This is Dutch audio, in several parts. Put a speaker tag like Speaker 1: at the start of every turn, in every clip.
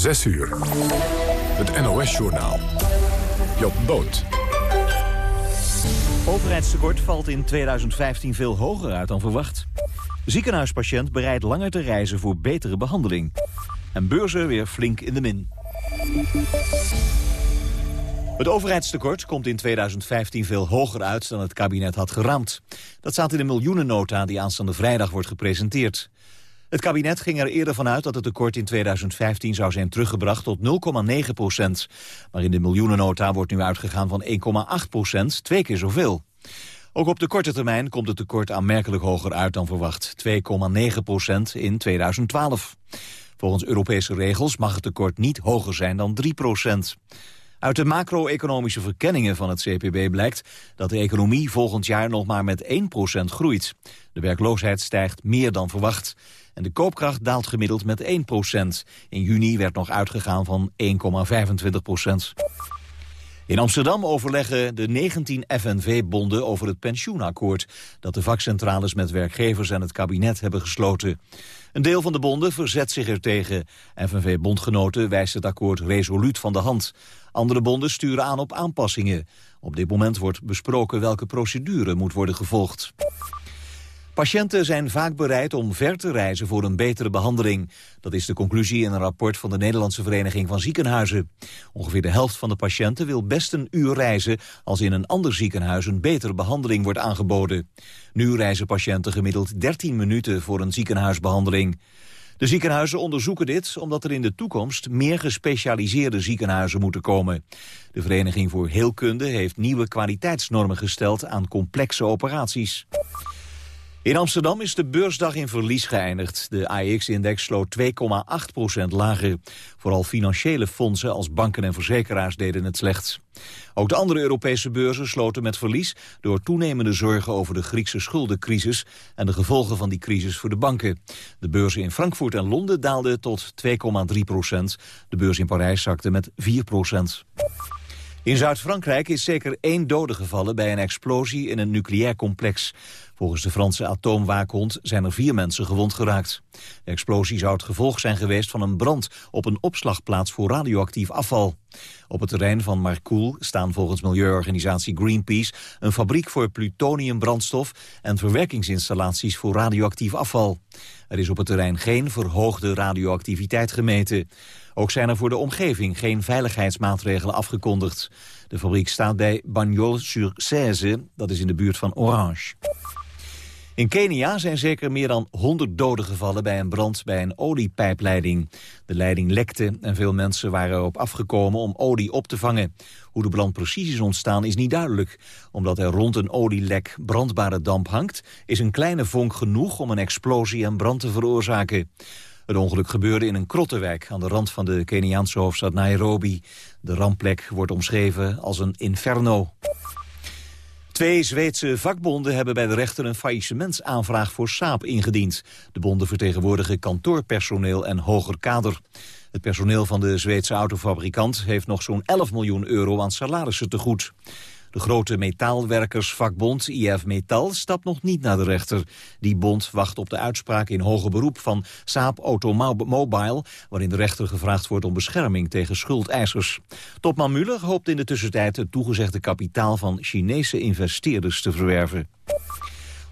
Speaker 1: 6 uur. Het NOS-journaal. Job Boot.
Speaker 2: Overheidstekort valt in 2015 veel hoger uit dan verwacht. Ziekenhuispatiënt bereid langer te reizen voor betere behandeling. En beurzen weer flink in de min. Het overheidstekort komt in 2015 veel hoger uit dan het kabinet had geraamd. Dat staat in de miljoenennota die aanstaande vrijdag wordt gepresenteerd. Het kabinet ging er eerder vanuit dat het tekort in 2015 zou zijn teruggebracht tot 0,9 procent. Maar in de miljoenennota wordt nu uitgegaan van 1,8 procent, twee keer zoveel. Ook op de korte termijn komt het tekort aanmerkelijk hoger uit dan verwacht. 2,9 procent in 2012. Volgens Europese regels mag het tekort niet hoger zijn dan 3 procent. Uit de macro-economische verkenningen van het CPB blijkt dat de economie volgend jaar nog maar met 1% groeit. De werkloosheid stijgt meer dan verwacht. En de koopkracht daalt gemiddeld met 1% In juni werd nog uitgegaan van 1,25% in Amsterdam overleggen de 19 FNV-bonden over het pensioenakkoord... dat de vakcentrales met werkgevers en het kabinet hebben gesloten. Een deel van de bonden verzet zich er tegen. FNV-bondgenoten wijst het akkoord resoluut van de hand. Andere bonden sturen aan op aanpassingen. Op dit moment wordt besproken welke procedure moet worden gevolgd. Patiënten zijn vaak bereid om ver te reizen voor een betere behandeling. Dat is de conclusie in een rapport van de Nederlandse Vereniging van Ziekenhuizen. Ongeveer de helft van de patiënten wil best een uur reizen... als in een ander ziekenhuis een betere behandeling wordt aangeboden. Nu reizen patiënten gemiddeld 13 minuten voor een ziekenhuisbehandeling. De ziekenhuizen onderzoeken dit omdat er in de toekomst meer gespecialiseerde ziekenhuizen moeten komen. De Vereniging voor Heelkunde heeft nieuwe kwaliteitsnormen gesteld aan complexe operaties. In Amsterdam is de beursdag in verlies geëindigd. De AEX-index sloot 2,8% lager. Vooral financiële fondsen als banken en verzekeraars deden het slecht. Ook de andere Europese beurzen sloten met verlies... door toenemende zorgen over de Griekse schuldencrisis... en de gevolgen van die crisis voor de banken. De beurzen in Frankfurt en Londen daalden tot 2,3% De beurs in Parijs zakte met 4 in Zuid-Frankrijk is zeker één dode gevallen bij een explosie in een nucleair complex. Volgens de Franse atoomwaakhond zijn er vier mensen gewond geraakt. De explosie zou het gevolg zijn geweest van een brand op een opslagplaats voor radioactief afval. Op het terrein van Marcoule staan volgens milieuorganisatie Greenpeace een fabriek voor plutoniumbrandstof en verwerkingsinstallaties voor radioactief afval. Er is op het terrein geen verhoogde radioactiviteit gemeten. Ook zijn er voor de omgeving geen veiligheidsmaatregelen afgekondigd. De fabriek staat bij Bagnols-sur-Cèze, dat is in de buurt van Orange. In Kenia zijn zeker meer dan 100 doden gevallen bij een brand bij een oliepijpleiding. De leiding lekte en veel mensen waren erop afgekomen om olie op te vangen. Hoe de brand precies is ontstaan is niet duidelijk. Omdat er rond een olielek brandbare damp hangt... is een kleine vonk genoeg om een explosie en brand te veroorzaken. Het ongeluk gebeurde in een krottenwijk aan de rand van de Keniaanse hoofdstad Nairobi. De rampplek wordt omschreven als een inferno. Twee Zweedse vakbonden hebben bij de rechter een faillissementsaanvraag voor Saab ingediend. De bonden vertegenwoordigen kantoorpersoneel en hoger kader. Het personeel van de Zweedse autofabrikant heeft nog zo'n 11 miljoen euro aan salarissen te goed. De grote metaalwerkersvakbond IF Metal stapt nog niet naar de rechter. Die bond wacht op de uitspraak in hoger beroep van Saab Automobile... waarin de rechter gevraagd wordt om bescherming tegen schuldeisers. Topman Muller hoopt in de tussentijd het toegezegde kapitaal van Chinese investeerders te verwerven.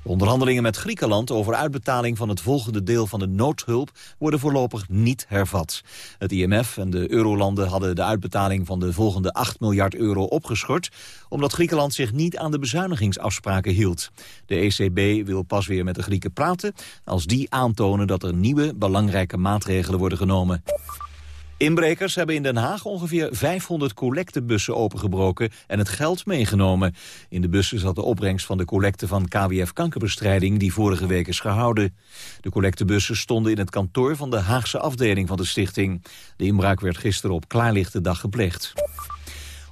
Speaker 2: Onderhandelingen met Griekenland over uitbetaling van het volgende deel van de noodhulp worden voorlopig niet hervat. Het IMF en de eurolanden hadden de uitbetaling van de volgende 8 miljard euro opgeschort, omdat Griekenland zich niet aan de bezuinigingsafspraken hield. De ECB wil pas weer met de Grieken praten als die aantonen dat er nieuwe belangrijke maatregelen worden genomen. Inbrekers hebben in Den Haag ongeveer 500 collectebussen opengebroken en het geld meegenomen. In de bussen zat de opbrengst van de collecte van KWF Kankerbestrijding die vorige week is gehouden. De collectebussen stonden in het kantoor van de Haagse afdeling van de stichting. De inbraak werd gisteren op klaarlichte dag gepleegd.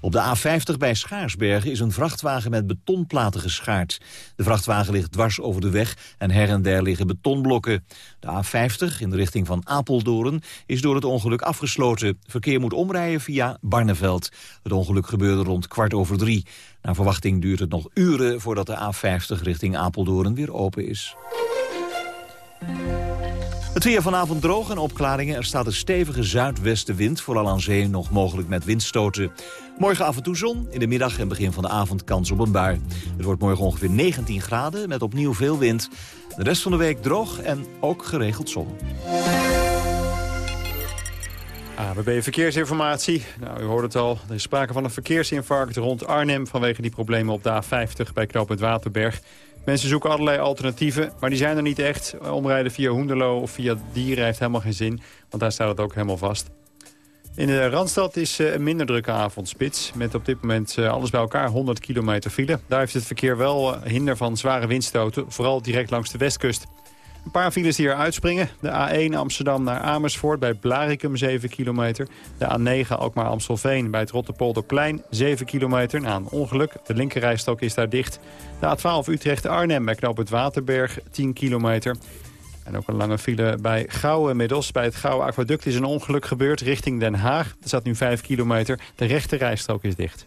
Speaker 2: Op de A50 bij Schaarsbergen is een vrachtwagen met betonplaten geschaard. De vrachtwagen ligt dwars over de weg en her en der liggen betonblokken. De A50 in de richting van Apeldoorn is door het ongeluk afgesloten. Verkeer moet omrijden via Barneveld. Het ongeluk gebeurde rond kwart over drie. Naar verwachting duurt het nog uren voordat de A50 richting Apeldoorn weer open is. Het weer vanavond droog en opklaringen. Er staat een stevige zuidwestenwind, vooral aan zee nog mogelijk met windstoten. Morgen af en toe zon, in de middag en begin van de avond kans op een bui. Het wordt morgen ongeveer 19 graden met opnieuw veel wind. De rest van de week droog en ook geregeld zon.
Speaker 3: ABB Verkeersinformatie. Nou, u hoort het al. Er is sprake van een verkeersinfarct rond Arnhem... vanwege die problemen op de A50 bij knooppunt Waterberg. Mensen zoeken allerlei alternatieven, maar die zijn er niet echt. Omrijden via Hoenderloo of via Dieren heeft helemaal geen zin. Want daar staat het ook helemaal vast. In de Randstad is eh, een minder drukke avondspits. Met op dit moment eh, alles bij elkaar 100 kilometer file. Daar heeft het verkeer wel eh, hinder van zware windstoten. Vooral direct langs de westkust. Een paar files die er uitspringen. De A1 Amsterdam naar Amersfoort bij Blarikum 7 kilometer. De A9 Alkmaar-Amstelveen bij het Rotterpolderplein 7 kilometer. Na een ongeluk, de linkerrijstok is daar dicht. De A12 Utrecht-Arnhem bij knoop het Waterberg 10 kilometer. En ook een lange file bij Gouwen inmiddels. Bij het Gouwen Aquaduct is een ongeluk gebeurd richting Den Haag. Er staat nu 5 kilometer. De rechte rijstrook is dicht.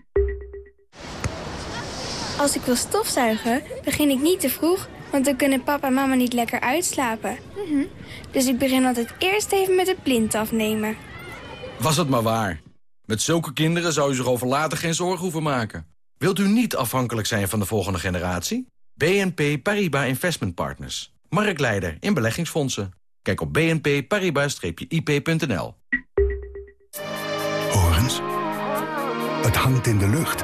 Speaker 4: Als ik wil stofzuigen, begin ik niet te vroeg want dan kunnen papa en mama niet lekker uitslapen. Mhm. Dus ik begin altijd eerst even met de plint afnemen.
Speaker 5: Was het maar waar. Met zulke kinderen zou u zich over later geen zorgen hoeven maken. Wilt u niet afhankelijk zijn van de volgende generatie? BNP Paribas Investment Partners. Marktleider in beleggingsfondsen. Kijk op bnpparibas-ip.nl
Speaker 6: Horens. Het hangt in de lucht.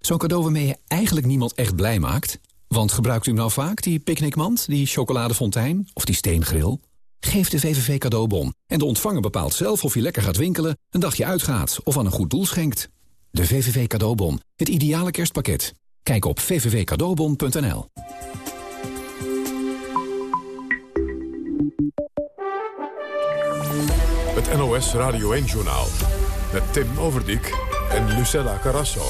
Speaker 7: Zo'n cadeau waarmee je eigenlijk niemand echt blij maakt... Want gebruikt u nou vaak, die picknickmand, die chocoladefontein of die steengril? Geef de VVV cadeaubon en de ontvanger bepaalt zelf of je lekker gaat winkelen, een dagje uitgaat of aan een goed doel schenkt. De VVV cadeaubon, het ideale kerstpakket. Kijk op vvvcadeaubon.nl.
Speaker 1: Het NOS Radio 1-journaal met Tim Overdijk en Lucella Carrasso.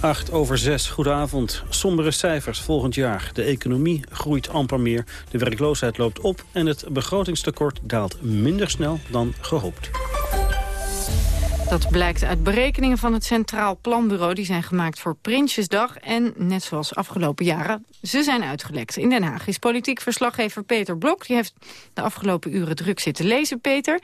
Speaker 8: 8 over 6, goedenavond. Sombere cijfers volgend jaar. De economie groeit amper meer, de werkloosheid loopt op... en het begrotingstekort daalt minder snel dan gehoopt.
Speaker 9: Dat blijkt uit berekeningen van het Centraal Planbureau. Die zijn gemaakt voor Prinsjesdag. En net zoals afgelopen jaren, ze zijn uitgelekt. In Den Haag is politiek verslaggever Peter Blok. Die heeft de afgelopen uren druk zitten lezen, Peter.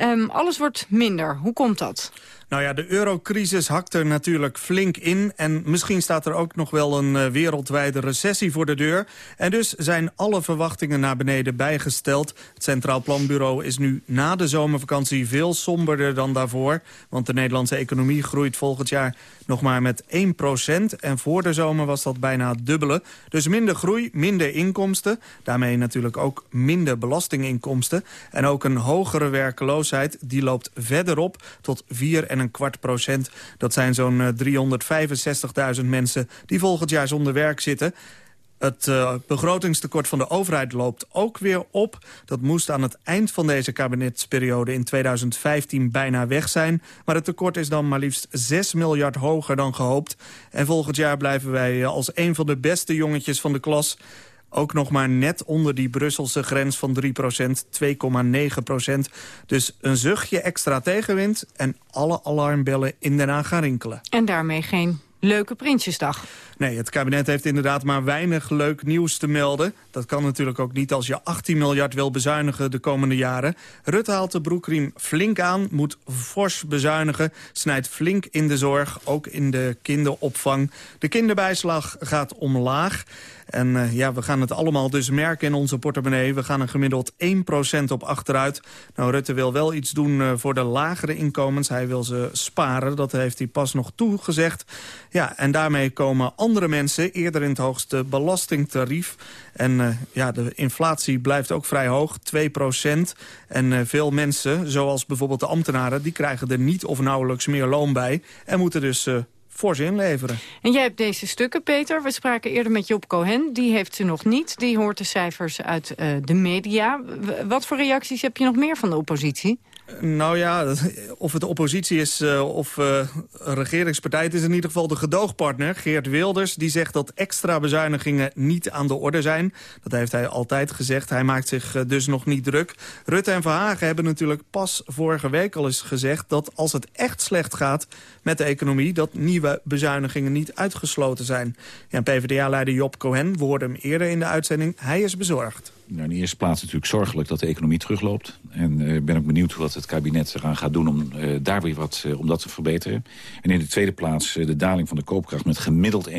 Speaker 9: Um, alles wordt minder. Hoe komt dat?
Speaker 10: Nou ja, de eurocrisis hakt er natuurlijk flink in. En misschien staat er ook nog wel een uh, wereldwijde recessie voor de deur. En dus zijn alle verwachtingen naar beneden bijgesteld. Het Centraal Planbureau is nu na de zomervakantie veel somberder dan daarvoor. Want de Nederlandse economie groeit volgend jaar nog maar met 1% En voor de zomer was dat bijna het dubbele. Dus minder groei, minder inkomsten. Daarmee natuurlijk ook minder belastinginkomsten. En ook een hogere werkeloosheid, die loopt verder op tot 4 en een kwart procent. Dat zijn zo'n 365.000 mensen die volgend jaar zonder werk zitten. Het uh, begrotingstekort van de overheid loopt ook weer op. Dat moest aan het eind van deze kabinetsperiode in 2015 bijna weg zijn. Maar het tekort is dan maar liefst 6 miljard hoger dan gehoopt. En volgend jaar blijven wij eh, als een van de beste jongetjes van de klas ook nog maar net onder die Brusselse grens van 3% 2,9% Dus een zuchtje extra tegenwind en alle alarmbellen in Den Haag gaan rinkelen.
Speaker 9: En daarmee geen leuke Prinsjesdag.
Speaker 10: Nee, het kabinet heeft inderdaad maar weinig leuk nieuws te melden. dat kan natuurlijk ook niet als je 18 miljard wil bezuinigen de komende jaren. Rutte haalt de broekriem flink aan, moet fors bezuinigen... snijdt flink in de zorg, ook in de kinderopvang. De kinderbijslag gaat omlaag. En uh, ja, we gaan het allemaal dus merken in onze portemonnee. We gaan er gemiddeld 1% op achteruit. Nou, Rutte wil wel iets doen uh, voor de lagere inkomens. Hij wil ze sparen, dat heeft hij pas nog toegezegd. Ja, en daarmee komen andere mensen eerder in het hoogste belastingtarief. En uh, ja, de inflatie blijft ook vrij hoog, 2% En veel mensen, zoals bijvoorbeeld de ambtenaren... die krijgen er niet of nauwelijks meer loon bij... en moeten dus voor ze inleveren.
Speaker 9: En jij hebt deze stukken, Peter. We spraken eerder met Job Cohen. Die heeft ze nog niet. Die hoort de cijfers uit uh, de media. Wat voor reacties heb je nog meer van de oppositie?
Speaker 10: Nou ja, of het oppositie is uh, of een regeringspartij... het is in ieder geval de gedoogpartner, Geert Wilders... die zegt dat extra bezuinigingen niet aan de orde zijn. Dat heeft hij altijd gezegd. Hij maakt zich uh, dus nog niet druk. Rutte en Verhagen hebben natuurlijk pas vorige week al eens gezegd... dat als het echt slecht gaat met de economie... dat nieuwe bezuinigingen niet uitgesloten zijn. Ja, PvdA-leider Job Cohen woorde hem eerder in de uitzending. Hij is bezorgd.
Speaker 11: Nou, in de eerste plaats natuurlijk zorgelijk dat de economie terugloopt. En uh, ben ook benieuwd wat het kabinet eraan gaat doen om uh, daar weer wat uh, om dat te verbeteren. En in de tweede plaats de daling van de koopkracht met gemiddeld 1%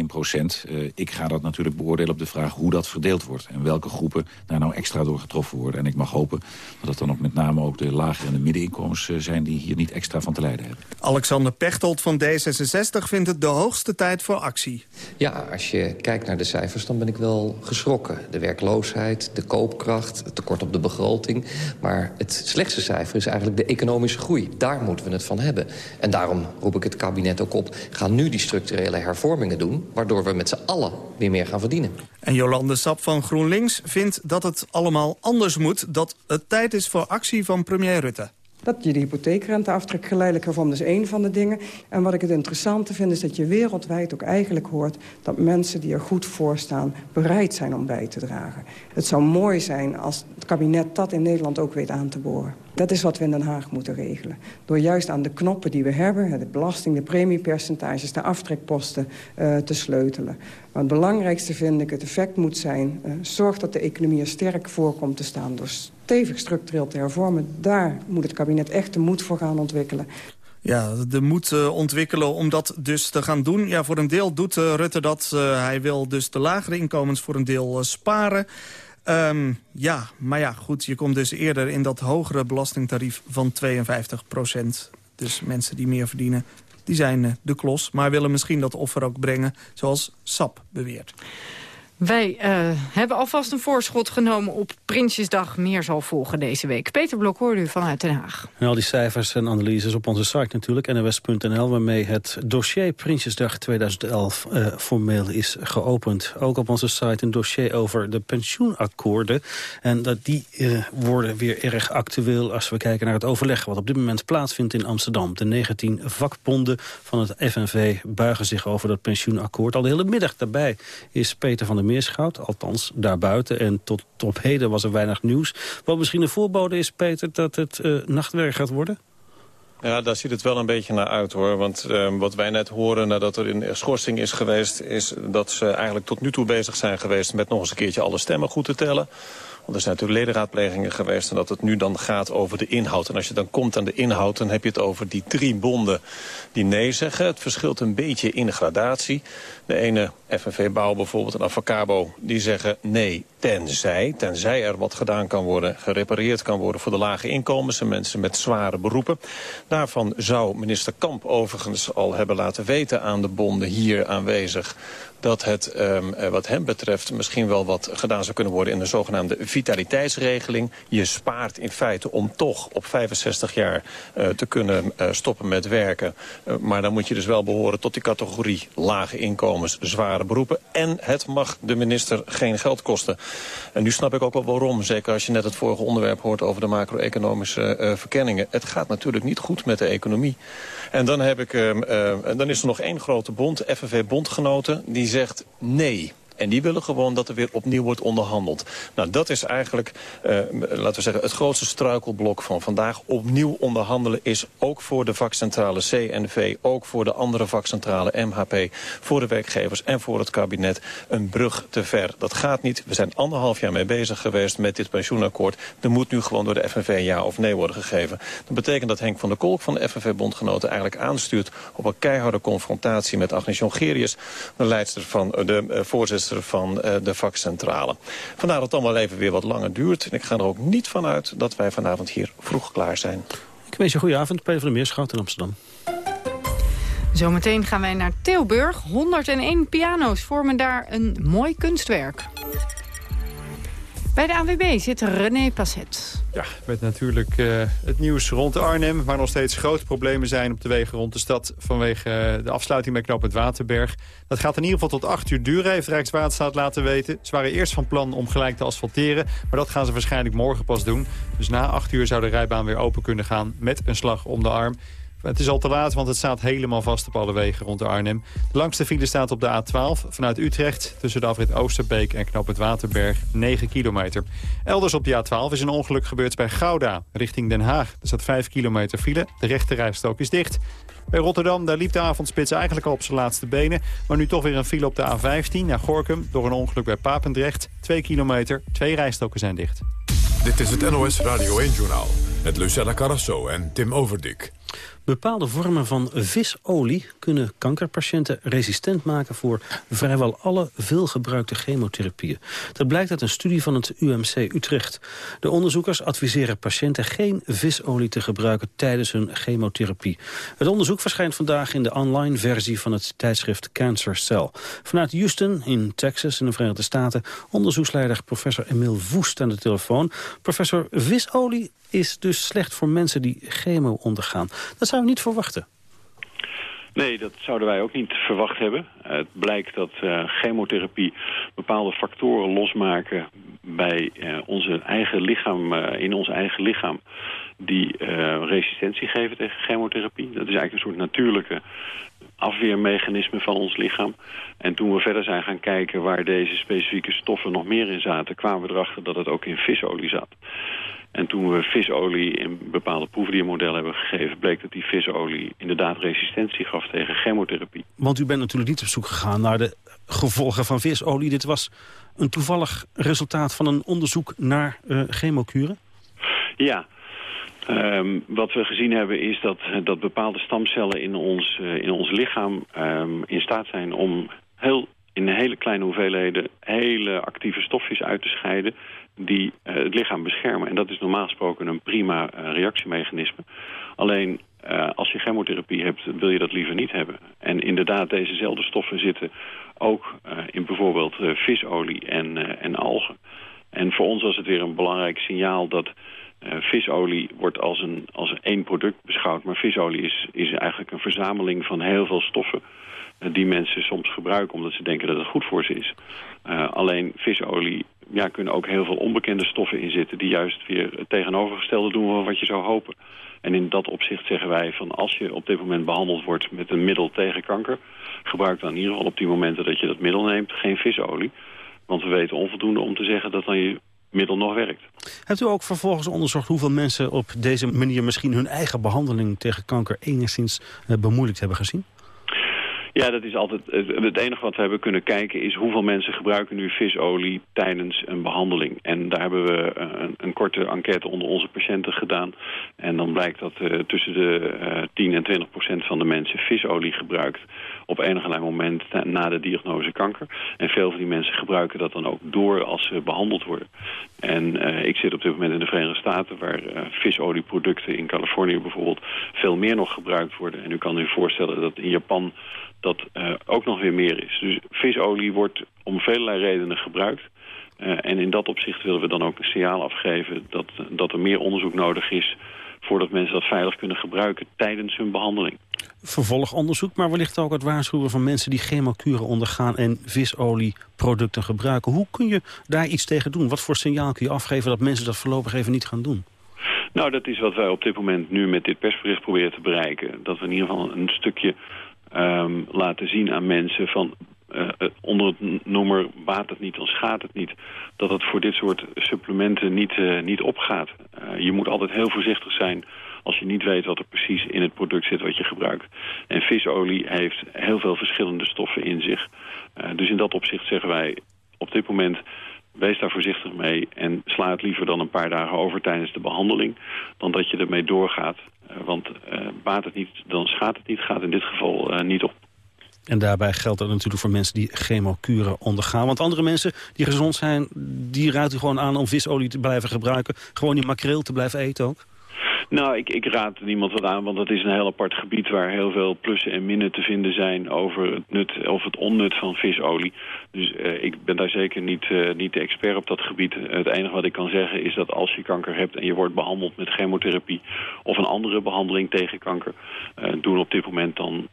Speaker 11: ik ga dat natuurlijk beoordelen op de vraag hoe dat verdeeld wordt. En welke groepen daar nou extra door getroffen worden. En ik mag hopen dat het dan ook met name ook de lagere en de middeninkomens zijn... die hier niet extra van te lijden hebben.
Speaker 10: Alexander Pechtold van D66 vindt het de hoogste tijd voor actie.
Speaker 12: Ja, als je kijkt naar de cijfers dan ben ik wel geschrokken. De werkloosheid, de koopkracht, het tekort op de begroting. Maar het slechtste cijfer is eigenlijk de economische groei. Daar moeten we het van hebben. En daarom roep ik het kabinet ook op... ga nu die structurele hervormingen doen... waardoor we met z'n allen weer meer gaan verdienen.
Speaker 10: En Jolande Sap van GroenLinks vindt dat het allemaal anders moet... dat het tijd is voor actie van premier Rutte.
Speaker 13: Dat je de hypotheekrenteaftrek geleidelijk hervormt is één van de dingen. En wat ik het interessante vind is dat je wereldwijd ook eigenlijk hoort... dat mensen die er goed voor staan bereid zijn om bij te dragen. Het zou mooi zijn als het kabinet dat in Nederland ook weet aan te boren. Dat is wat we in Den Haag moeten regelen. Door juist aan de knoppen die we hebben... de belasting, de premiepercentages, de aftrekposten uh, te sleutelen. Maar het belangrijkste vind ik, het effect moet zijn... Uh, zorg dat de economie er sterk voor komt te staan... door stevig structureel te hervormen. Daar moet het kabinet echt de moed voor gaan ontwikkelen.
Speaker 10: Ja, de moed uh, ontwikkelen om dat dus te gaan doen. Ja, voor een deel doet Rutte dat. Hij wil dus de lagere inkomens voor een deel sparen. Um, ja, maar ja, goed, je komt dus eerder in dat hogere belastingtarief van 52 procent. Dus mensen die meer verdienen, die zijn de klos. Maar willen misschien dat offer ook brengen, zoals SAP beweert.
Speaker 9: Wij uh, hebben alvast een voorschot genomen op Prinsjesdag. Meer zal volgen deze week. Peter Blok hoorde u vanuit Den Haag.
Speaker 8: En al die cijfers en analyses op onze site natuurlijk, nws.nl... waarmee het dossier Prinsjesdag 2011 uh, formeel is geopend. Ook op onze site een dossier over de pensioenakkoorden. En dat die uh, worden weer erg actueel als we kijken naar het overleg... wat op dit moment plaatsvindt in Amsterdam. De 19 vakbonden van het FNV buigen zich over dat pensioenakkoord. Al de hele middag daarbij is Peter van der Meerschout. Althans, daarbuiten. En tot op heden was er weinig nieuws. Wat misschien een voorbode is, Peter, dat het uh, nachtwerk gaat worden?
Speaker 14: Ja, daar ziet het wel een beetje naar uit hoor. Want uh, wat wij net horen nadat er een schorsing is geweest... is dat ze eigenlijk tot nu toe bezig zijn geweest met nog eens een keertje alle stemmen goed te tellen. Want er zijn natuurlijk ledenraadplegingen geweest... en dat het nu dan gaat over de inhoud. En als je dan komt aan de inhoud, dan heb je het over die drie bonden die nee zeggen. Het verschilt een beetje in gradatie. De ene, FNV Bouw bijvoorbeeld en Avacabo, die zeggen nee, tenzij. Tenzij er wat gedaan kan worden, gerepareerd kan worden voor de lage inkomens en mensen met zware beroepen. Daarvan zou minister Kamp overigens al hebben laten weten aan de bonden hier aanwezig dat het um, wat hem betreft misschien wel wat gedaan zou kunnen worden in de zogenaamde vitaliteitsregeling. Je spaart in feite om toch op 65 jaar uh, te kunnen uh, stoppen met werken. Maar dan moet je dus wel behoren tot die categorie lage inkomens, zware beroepen. En het mag de minister geen geld kosten. En nu snap ik ook wel waarom. Zeker als je net het vorige onderwerp hoort over de macro-economische verkenningen. Het gaat natuurlijk niet goed met de economie. En dan, heb ik, uh, dan is er nog één grote bond, FNV Bondgenoten, die zegt nee. En die willen gewoon dat er weer opnieuw wordt onderhandeld. Nou, dat is eigenlijk, uh, laten we zeggen, het grootste struikelblok van vandaag. Opnieuw onderhandelen is ook voor de vakcentrale CNV, ook voor de andere vakcentrale MHP, voor de werkgevers en voor het kabinet een brug te ver. Dat gaat niet. We zijn anderhalf jaar mee bezig geweest met dit pensioenakkoord. Er moet nu gewoon door de FNV ja of nee worden gegeven. Dat betekent dat Henk van der Kolk van de FNV-bondgenoten eigenlijk aanstuurt op een keiharde confrontatie met Agnes Jongerius, de, leidster van, de uh, van uh, de vakcentrale. Vandaar dat het allemaal even weer wat langer duurt. En ik ga er ook niet van uit dat wij vanavond hier vroeg klaar zijn.
Speaker 8: Ik wens je een goede avond, Peter van der Meerschout in Amsterdam.
Speaker 9: Zometeen gaan wij naar Tilburg. 101 piano's vormen daar een mooi kunstwerk. Bij de AWB zit René Passet.
Speaker 3: Ja, met natuurlijk uh, het nieuws rond Arnhem... waar nog steeds grote problemen zijn op de wegen rond de stad... vanwege uh, de afsluiting bij knooppunt Waterberg. Dat gaat in ieder geval tot 8 uur duren, heeft Rijkswaterstaat laten weten. Ze waren eerst van plan om gelijk te asfalteren... maar dat gaan ze waarschijnlijk morgen pas doen. Dus na 8 uur zou de rijbaan weer open kunnen gaan... met een slag om de arm. Het is al te laat, want het staat helemaal vast op alle wegen rond Arnhem. De langste file staat op de A12 vanuit Utrecht... tussen de afrit Oosterbeek en Knop het Waterberg, 9 kilometer. Elders op de A12 is een ongeluk gebeurd bij Gouda, richting Den Haag. Er staat 5 kilometer file, de rechte rijstrook is dicht. Bij Rotterdam daar liep de avondspits eigenlijk al op zijn laatste benen... maar nu toch weer een file op de A15 naar Gorkum... door een ongeluk bij Papendrecht. 2 kilometer, twee rijstroken zijn dicht.
Speaker 1: Dit is het NOS Radio 1-journaal met Lucella Carrasso en Tim Overdik.
Speaker 8: Bepaalde vormen van visolie kunnen kankerpatiënten resistent maken voor vrijwel alle veelgebruikte chemotherapieën. Dat blijkt uit een studie van het UMC Utrecht. De onderzoekers adviseren patiënten geen visolie te gebruiken tijdens hun chemotherapie. Het onderzoek verschijnt vandaag in de online versie van het tijdschrift Cancer Cell. Vanuit Houston in Texas in de Verenigde Staten onderzoeksleider professor Emil Woest aan de telefoon. Professor, visolie is dus slecht voor mensen die chemo ondergaan. Dat zou je niet verwachten.
Speaker 15: Nee, dat zouden wij ook niet verwacht hebben. Het blijkt dat uh, chemotherapie bepaalde factoren losmaken bij uh, onze eigen lichaam, uh, in ons eigen lichaam die resistentie geven tegen chemotherapie. Dat is eigenlijk een soort natuurlijke afweermechanisme van ons lichaam. En toen we verder zijn gaan kijken waar deze specifieke stoffen nog meer in zaten... kwamen we erachter dat het ook in visolie zat. En toen we visolie in bepaalde proefdiermodellen hebben gegeven... bleek dat die visolie inderdaad resistentie gaf tegen chemotherapie.
Speaker 8: Want u bent natuurlijk niet op zoek gegaan naar de gevolgen van visolie. Dit was een toevallig resultaat van een onderzoek naar uh, chemokuren?
Speaker 15: Ja, Um, wat we gezien hebben is dat, dat bepaalde stamcellen in ons, uh, in ons lichaam um, in staat zijn om heel, in hele kleine hoeveelheden hele actieve stofjes uit te scheiden die uh, het lichaam beschermen. En dat is normaal gesproken een prima uh, reactiemechanisme. Alleen als je chemotherapie hebt, wil je dat liever niet hebben. En inderdaad, dezezelfde stoffen zitten ook in bijvoorbeeld visolie en, en algen. En voor ons was het weer een belangrijk signaal dat visolie wordt als een, als één product beschouwd. Maar visolie is, is eigenlijk een verzameling van heel veel stoffen die mensen soms gebruiken omdat ze denken dat het goed voor ze is. Uh, alleen visolie ja, kunnen ook heel veel onbekende stoffen in zitten... die juist weer het tegenovergestelde doen van wat je zou hopen. En in dat opzicht zeggen wij van als je op dit moment behandeld wordt met een middel tegen kanker... gebruik dan in ieder geval op die momenten dat je dat middel neemt geen visolie. Want we weten onvoldoende om te zeggen dat dan je middel nog werkt.
Speaker 8: Hebt u ook vervolgens onderzocht hoeveel mensen op deze manier... misschien hun eigen behandeling tegen kanker enigszins eh, bemoeilijkt hebben gezien?
Speaker 15: Ja, dat is altijd het enige wat we hebben kunnen kijken is hoeveel mensen gebruiken nu visolie tijdens een behandeling. En daar hebben we een, een korte enquête onder onze patiënten gedaan. En dan blijkt dat uh, tussen de uh, 10 en 20 procent van de mensen visolie gebruikt op enig moment na de diagnose kanker. En veel van die mensen gebruiken dat dan ook door als ze behandeld worden. En uh, ik zit op dit moment in de Verenigde Staten waar uh, visolieproducten in Californië bijvoorbeeld veel meer nog gebruikt worden. En u kan u voorstellen dat in Japan dat uh, ook nog weer meer is. Dus visolie wordt om velelei redenen gebruikt. En in dat opzicht willen we dan ook een signaal afgeven dat, dat er meer onderzoek nodig is voordat mensen dat veilig kunnen gebruiken tijdens hun behandeling.
Speaker 8: Vervolgonderzoek, maar wellicht ook het waarschuwen van mensen die chemokuren ondergaan en visolieproducten gebruiken. Hoe kun je daar iets tegen doen? Wat voor signaal kun je afgeven dat mensen dat voorlopig even niet gaan doen?
Speaker 15: Nou, dat is wat wij op dit moment nu met dit persbericht proberen te bereiken. Dat we in ieder geval een stukje um, laten zien aan mensen van onder het noemer baat het niet, dan schaadt het niet... dat het voor dit soort supplementen niet, niet opgaat. je moet altijd heel voorzichtig zijn als je niet weet wat er precies in het product zit wat je gebruikt. En visolie heeft heel veel verschillende stoffen in zich. dus in dat opzicht zeggen wij op dit moment wees daar voorzichtig mee en sla het liever dan een paar dagen over tijdens de behandeling... dan dat je ermee doorgaat. Uh, want uh, baat het niet, dan schaadt het niet, gaat in dit geval niet op.
Speaker 8: En daarbij geldt dat natuurlijk voor mensen die chemokuren ondergaan. Want andere mensen die gezond zijn, die raad u gewoon aan om visolie te blijven gebruiken. Gewoon die makreel te blijven eten ook?
Speaker 15: Nou, ik, ik raad niemand wat aan, want het is een heel apart gebied... waar heel veel plussen en minnen te vinden zijn over het nut of het onnut van visolie. Dus uh, ik ben daar zeker niet, uh, niet de expert op dat gebied. Het enige wat ik kan zeggen is dat als je kanker hebt... en je wordt behandeld met chemotherapie of een andere behandeling tegen kanker... Uh, doen op dit moment dan,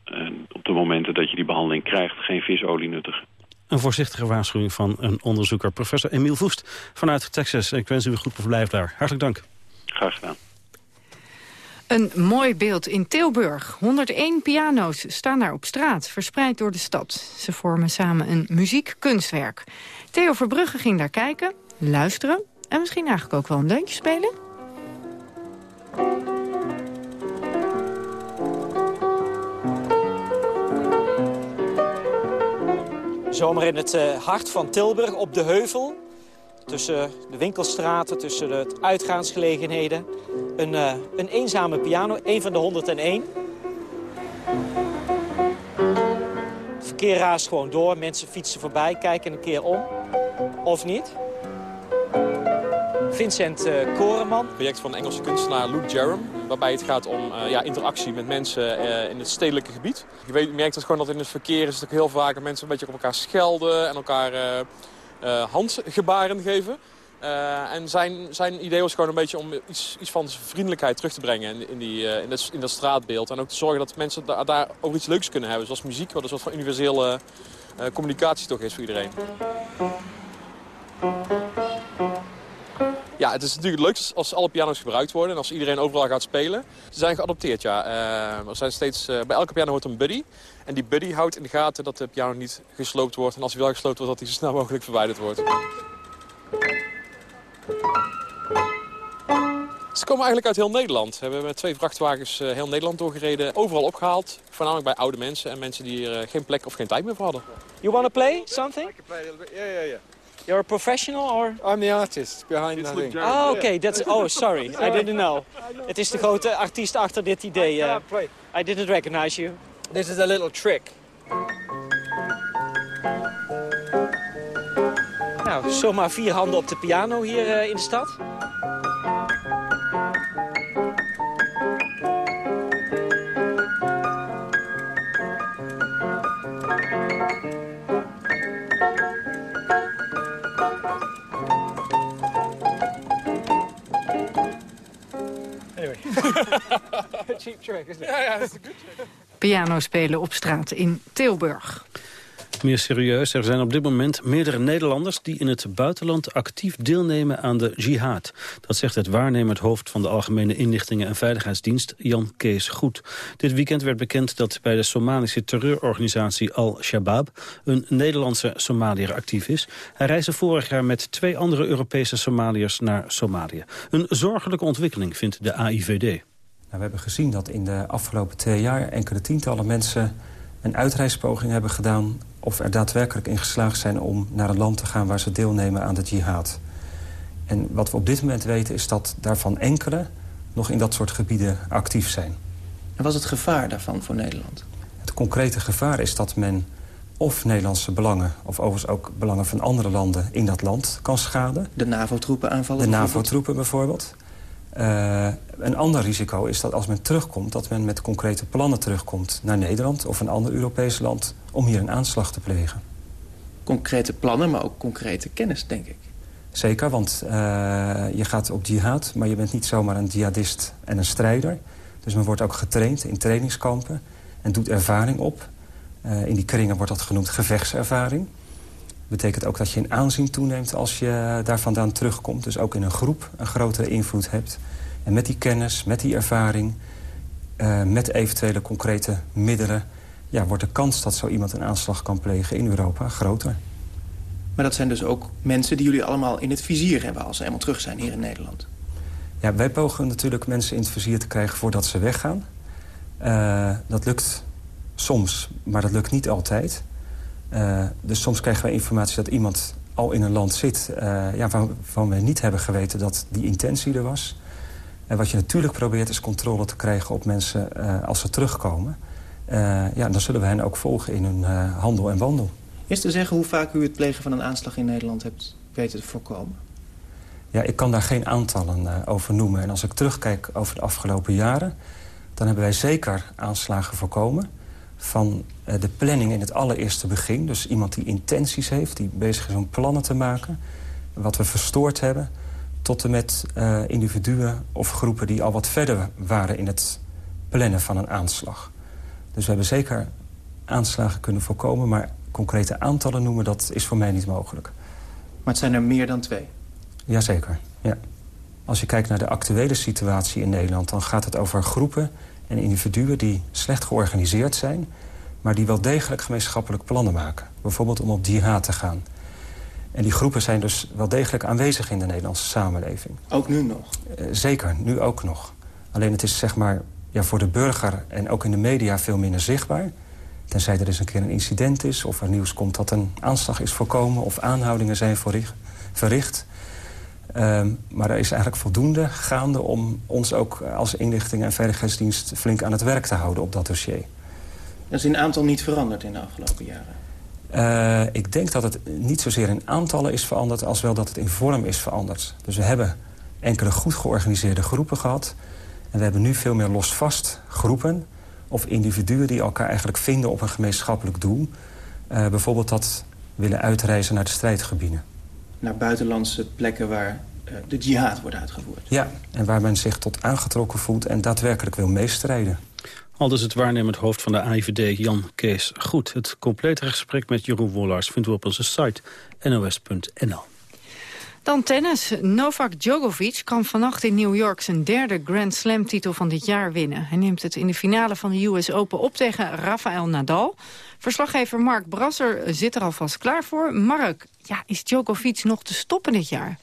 Speaker 15: op de momenten dat je die behandeling krijgt... geen visolie nuttig.
Speaker 8: Een voorzichtige waarschuwing van een onderzoeker, professor Emiel Voest vanuit Texas. Ik wens u een goed verblijf daar. Hartelijk dank.
Speaker 15: Graag gedaan.
Speaker 9: Een mooi beeld in Tilburg. 101 piano's staan daar op straat, verspreid door de stad. Ze vormen samen een muziekkunstwerk. Theo Verbrugge ging daar kijken, luisteren... en misschien eigenlijk ook wel een deuntje spelen.
Speaker 16: Zomer in het uh, hart van Tilburg, op de heuvel. Tussen de winkelstraten, tussen de uitgaansgelegenheden. Een, uh, een eenzame piano, een van de 101. Het verkeer raast gewoon door, mensen fietsen voorbij, kijken een keer om. Of niet? Vincent uh, Koreman.
Speaker 17: project van de Engelse kunstenaar Luke Jerram. Waarbij het gaat om uh, ja, interactie met mensen in het stedelijke gebied. Je, weet, merkt dat gewoon dat in het verkeer is dat heel vaak mensen een beetje op elkaar schelden. En elkaar handgebaren geven. Uh, en zijn, zijn idee was gewoon een beetje om iets, iets van vriendelijkheid terug te brengen in, in, die, uh, in, dat, in dat straatbeeld. En ook te zorgen dat mensen da daar ook iets leuks kunnen hebben. Zoals muziek, wat een soort van universele uh, communicatie toch is voor iedereen. Ja, het is natuurlijk het leukste als alle piano's gebruikt worden en als iedereen overal gaat spelen. Ze zijn geadopteerd, ja. er zijn steeds, bij elke piano hoort een buddy. En die buddy houdt in de gaten dat de piano niet gesloopt wordt. En als hij wel gesloopt wordt, dat hij zo snel mogelijk verwijderd wordt. Ze komen eigenlijk uit heel Nederland. We hebben met twee vrachtwagens heel Nederland doorgereden. Overal opgehaald. Voornamelijk bij oude mensen en mensen die er geen plek of geen tijd meer voor hadden.
Speaker 16: You want to play something?
Speaker 17: I can play a little bit. Yeah, yeah, yeah.
Speaker 16: You're a professional or?
Speaker 17: I'm the artist behind the thing.
Speaker 16: Oh, okay. That's oh, sorry. I didn't know. Het is de grote artiest achter dit idee. Uh, I didn't recognize you.
Speaker 17: This is a little trick.
Speaker 16: Nou, zomaar vier handen op de piano hier uh, in de stad.
Speaker 17: Anyway. cheap trick, isn't it? Ja, ja, dat is een good trick.
Speaker 9: Piano spelen op straat in Tilburg.
Speaker 8: Meer serieus, er zijn op dit moment meerdere Nederlanders... die in het buitenland actief deelnemen aan de jihad. Dat zegt het waarnemend hoofd van de Algemene Inlichtingen en Veiligheidsdienst, Jan Kees Goed. Dit weekend werd bekend dat bij de Somalische terreurorganisatie Al-Shabaab... een Nederlandse Somaliër actief is. Hij reisde vorig jaar met twee andere Europese Somaliërs naar Somalië. Een zorgelijke ontwikkeling, vindt de AIVD. Nou,
Speaker 18: we hebben gezien dat in de afgelopen twee jaar enkele tientallen mensen een uitreispoging hebben gedaan... of er daadwerkelijk in geslaagd zijn om naar een land te gaan... waar ze deelnemen aan de jihad. En wat we op dit moment weten is dat daarvan enkele... nog in dat soort gebieden actief zijn.
Speaker 19: En wat is het gevaar daarvan voor Nederland?
Speaker 18: Het concrete gevaar is dat men of Nederlandse belangen... of overigens ook belangen van andere landen in dat land kan schaden.
Speaker 19: De NAVO-troepen aanvallen
Speaker 18: De NAVO-troepen bijvoorbeeld. Uh, een ander risico is dat als men terugkomt... dat men met concrete plannen terugkomt naar Nederland... of een ander Europees land om hier een aanslag te plegen.
Speaker 19: Concrete plannen, maar ook concrete kennis, denk ik.
Speaker 18: Zeker, want uh, je gaat op jihad... maar je bent niet zomaar een jihadist en een strijder. Dus men wordt ook getraind in trainingskampen en doet ervaring op. Uh, in die kringen wordt dat genoemd gevechtservaring betekent ook dat je in aanzien toeneemt als je daar vandaan terugkomt. Dus ook in een groep een grotere invloed hebt. En met die kennis, met die ervaring, uh, met eventuele concrete middelen... ja, wordt de kans dat zo iemand een aanslag kan plegen in Europa groter.
Speaker 19: Maar dat zijn dus ook mensen die jullie allemaal in het vizier hebben... als ze eenmaal terug zijn hier in Nederland.
Speaker 18: Ja, wij pogen natuurlijk mensen in het vizier te krijgen voordat ze weggaan. Uh, dat lukt soms, maar dat lukt niet altijd. Uh, dus soms krijgen wij informatie dat iemand al in een land zit... Uh, ja, waarvan we niet hebben geweten dat die intentie er was. En wat je natuurlijk probeert is controle te krijgen op mensen als ze terugkomen. ja, dan zullen we hen ook volgen in hun handel en wandel.
Speaker 19: Is te zeggen hoe vaak u het plegen van een aanslag in Nederland hebt weten te voorkomen?
Speaker 18: Ja, ik kan daar geen aantallen over noemen. En als ik terugkijk over de afgelopen jaren... dan hebben wij zeker aanslagen voorkomen... van uh, de planning in het allereerste begin. Dus iemand die intenties heeft, die bezig is om plannen te maken. Wat we verstoord hebben. Tot en met uh, individuen of groepen die al wat verder waren... in het plannen van een aanslag. Dus we hebben zeker aanslagen kunnen voorkomen... maar concrete aantallen noemen, dat is voor mij niet mogelijk.
Speaker 19: Maar het zijn er meer dan twee?
Speaker 18: Jazeker, ja. Als je kijkt naar de actuele situatie in Nederland... dan gaat het over groepen en individuen die slecht georganiseerd zijn... maar die wel degelijk gemeenschappelijk plannen maken. Bijvoorbeeld om op jihad te gaan. En die groepen zijn dus wel degelijk aanwezig in de Nederlandse samenleving.
Speaker 19: Ook nu nog?
Speaker 18: Uh, zeker, nu ook nog. Alleen het is zeg maar ja, voor de burger en ook in de media veel minder zichtbaar... Tenzij er eens een keer een incident is of er nieuws komt dat een aanslag is voorkomen... of aanhoudingen zijn verricht. Um, maar er is eigenlijk voldoende gaande om ons ook als inlichting en veiligheidsdienst... flink aan het werk te houden op dat dossier.
Speaker 19: Dat is in aantal niet veranderd in de afgelopen jaren?
Speaker 18: Uh, ik denk dat het niet zozeer in aantallen is veranderd... als wel dat het in vorm is veranderd. Dus we hebben enkele goed georganiseerde groepen gehad... en we hebben nu veel meer losvast groepen of individuen die elkaar eigenlijk vinden op een gemeenschappelijk doel. Uh, bijvoorbeeld dat willen uitreizen naar de strijdgebieden.
Speaker 19: Naar buitenlandse plekken waar uh, de jihad wordt uitgevoerd.
Speaker 18: Ja, en waar men zich tot aangetrokken voelt en daadwerkelijk wil meestrijden.
Speaker 8: Al dus het waarnemend hoofd van de AIVD, Jan Kees Goed. Het complete gesprek met Jeroen Wollars vindt u op onze site nos.nl.
Speaker 9: Dan tennis. Novak Djokovic kan vannacht in New York zijn derde Grand Slam-titel van dit jaar winnen. Hij neemt het in de finale van de US Open op tegen Rafael Nadal. Verslaggever Mark Brasser zit er alvast klaar voor. Mark, ja, is Djokovic nog te stoppen dit jaar?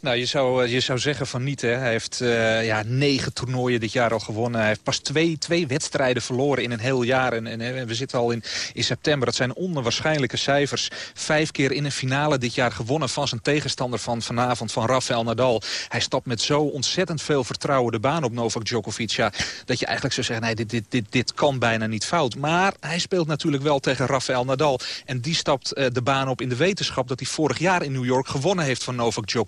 Speaker 20: Nou, je zou, eh, je zou zeggen van niet. Hè. Hij heeft uh, ja, negen toernooien dit jaar al gewonnen. Hij heeft pas twee, twee wedstrijden verloren in een heel jaar. En, en we zitten al in, in september. Dat zijn onwaarschijnlijke cijfers. Vijf keer in een finale dit jaar gewonnen van zijn tegenstander van vanavond, van Rafael Nadal. Hij stapt met zo ontzettend veel vertrouwen de baan op Novak Djokovic. Ja, dat je eigenlijk zou zeggen, nee, dit, dit, dit, dit kan bijna niet fout. Maar hij speelt natuurlijk wel tegen Rafael Nadal. En die stapt uh, de baan op in de wetenschap dat hij vorig jaar in New York gewonnen heeft van Novak Djokovic.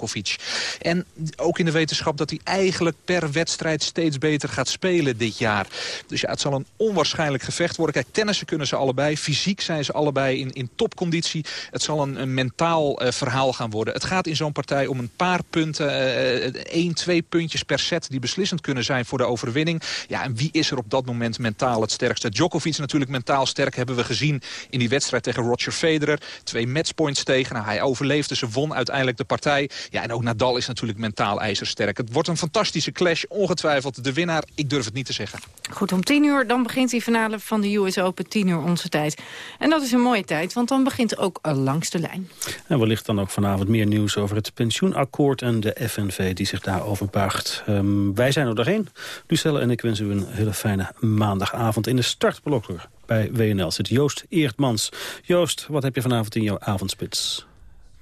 Speaker 20: En ook in de wetenschap dat hij eigenlijk per wedstrijd steeds beter gaat spelen dit jaar. Dus ja, het zal een onwaarschijnlijk gevecht worden. Kijk, tennissen kunnen ze allebei. Fysiek zijn ze allebei in, in topconditie. Het zal een, een mentaal uh, verhaal gaan worden. Het gaat in zo'n partij om een paar punten. Uh, twee puntjes per set die beslissend kunnen zijn voor de overwinning. Ja, en wie is er op dat moment mentaal het sterkste? Djokovic natuurlijk mentaal sterk, hebben we gezien in die wedstrijd tegen Roger Federer. Twee matchpoints tegen. Nou, hij overleefde, ze won uiteindelijk de partij. Ja, en ook Nadal is natuurlijk mentaal ijzersterk. Het wordt een fantastische clash. Ongetwijfeld de winnaar. Ik durf het niet te zeggen.
Speaker 9: Goed, om tien uur dan begint die finale van de US Open. Tien uur onze tijd. En dat is een mooie tijd, want dan begint ook langs de lijn.
Speaker 8: En wellicht dan ook vanavond meer nieuws over het pensioenakkoord... en de FNV die zich daarover buigt. Um, wij zijn er doorheen. Lucelle en ik wensen u een hele fijne maandagavond in de startblokker bij WNL zit Joost Eertmans. Joost, wat heb je vanavond in jouw avondspits?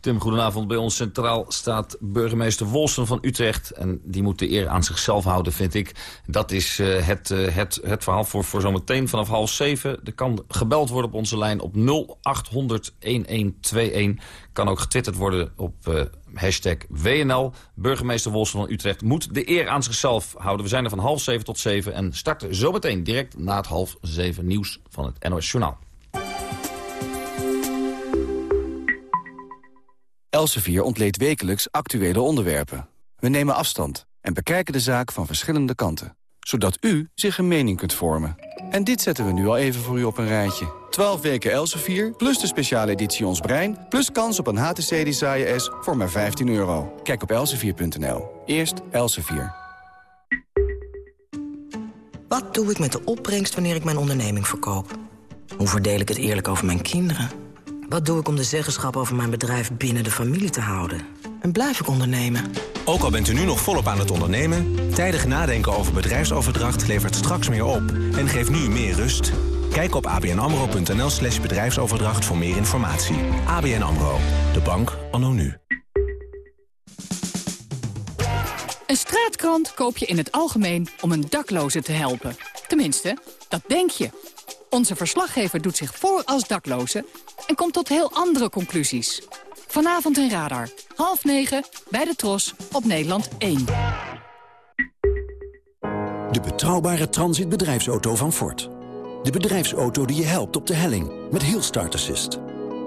Speaker 21: Tim, goedenavond. Bij ons centraal staat burgemeester Wolsen van Utrecht. En die moet de eer aan zichzelf houden, vind ik. Dat is uh, het, uh, het, het verhaal voor, voor zometeen vanaf half zeven. Er kan gebeld worden op onze lijn op 0800 1121. Kan ook getwitterd worden op uh, hashtag WNL. Burgemeester Wolsen van Utrecht moet de eer aan zichzelf houden. We zijn er van half zeven tot zeven en starten zometeen direct na het half zeven nieuws van het NOS Journaal.
Speaker 22: Elsevier ontleed wekelijks actuele onderwerpen. We nemen afstand en bekijken de zaak van verschillende kanten. Zodat u zich een mening kunt vormen. En dit zetten we nu al even voor u op een rijtje. 12 weken Elsevier, plus de speciale editie Ons Brein... plus kans op een HTC Desire S voor maar 15 euro. Kijk op elsevier.nl. Eerst Elsevier.
Speaker 23: Wat doe ik met de opbrengst wanneer ik mijn onderneming verkoop?
Speaker 24: Hoe verdeel ik het eerlijk over mijn kinderen? Wat doe ik om de zeggenschap over mijn bedrijf binnen de familie te houden? En blijf ik ondernemen?
Speaker 5: Ook al bent u nu nog volop aan het ondernemen... tijdig nadenken over bedrijfsoverdracht levert straks meer op... en geeft nu meer rust. Kijk op abnamro.nl slash bedrijfsoverdracht voor meer informatie. ABN AMRO, de bank anno nu.
Speaker 25: Een straatkrant koop je in het algemeen om een dakloze te helpen. Tenminste, dat denk je. Onze verslaggever doet zich voor als dakloze en komt tot heel andere conclusies. Vanavond in Radar, half negen, bij de Tros, op Nederland 1.
Speaker 23: De betrouwbare transitbedrijfsauto van Ford. De bedrijfsauto die je helpt op de helling met heel start assist.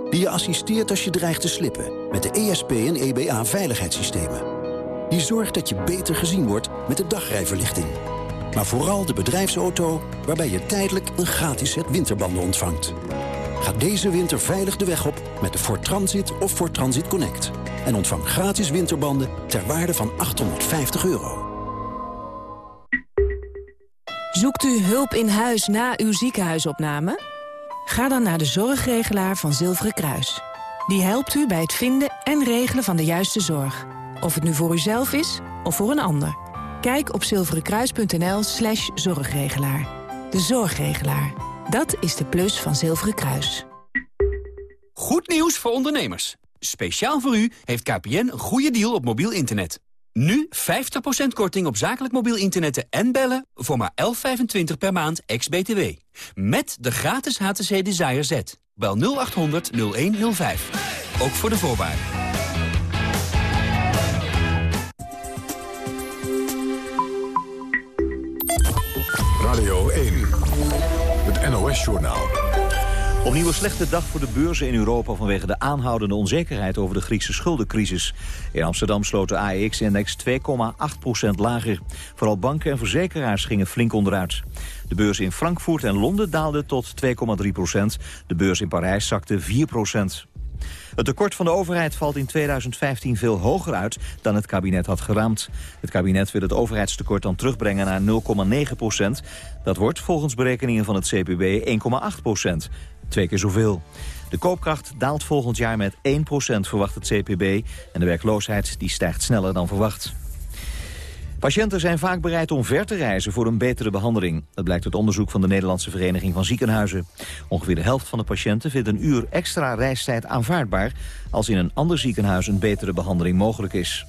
Speaker 23: Die je assisteert als je dreigt te slippen met de ESP en EBA veiligheidssystemen. Die zorgt dat je beter gezien wordt met de dagrijverlichting. Maar vooral de bedrijfsauto waarbij je tijdelijk een gratis set winterbanden ontvangt. Ga deze winter veilig de weg op met de Ford Transit of Ford Transit Connect. En ontvang gratis winterbanden ter waarde van 850 euro.
Speaker 26: Zoekt u hulp in huis na uw ziekenhuisopname? Ga dan naar de zorgregelaar van Zilveren Kruis. Die helpt u bij het vinden en regelen van de juiste zorg. Of het nu voor uzelf is of voor een ander. Kijk op zilverenkruis.nl slash zorgregelaar. De zorgregelaar. Dat is de plus van Zilveren Kruis.
Speaker 27: Goed nieuws voor ondernemers. Speciaal voor u heeft KPN een goede deal op mobiel internet. Nu 50% korting op zakelijk mobiel internet en bellen voor maar 11,25 per maand ex-BTW. Met de gratis HTC Desire Z. Bel 0800 0105. Ook voor de voorwaarden.
Speaker 1: Radio 1, het NOS-journaal.
Speaker 2: Opnieuw een slechte dag voor de beurzen in Europa vanwege de aanhoudende onzekerheid over de Griekse schuldencrisis. In Amsterdam sloot de AEX-index 2,8% lager. Vooral banken en verzekeraars gingen flink onderuit. De beurs in Frankfurt en Londen daalde tot 2,3% De beurs in Parijs zakte 4 het tekort van de overheid valt in 2015 veel hoger uit dan het kabinet had geraamd. Het kabinet wil het overheidstekort dan terugbrengen naar 0,9 procent. Dat wordt volgens berekeningen van het CPB 1,8 procent. Twee keer zoveel. De koopkracht daalt volgend jaar met 1 procent, verwacht het CPB. En de werkloosheid die stijgt sneller dan verwacht. Patiënten zijn vaak bereid om ver te reizen voor een betere behandeling. Dat blijkt uit onderzoek van de Nederlandse Vereniging van Ziekenhuizen. Ongeveer de helft van de patiënten vindt een uur extra reistijd aanvaardbaar... als in een ander ziekenhuis een betere behandeling mogelijk is.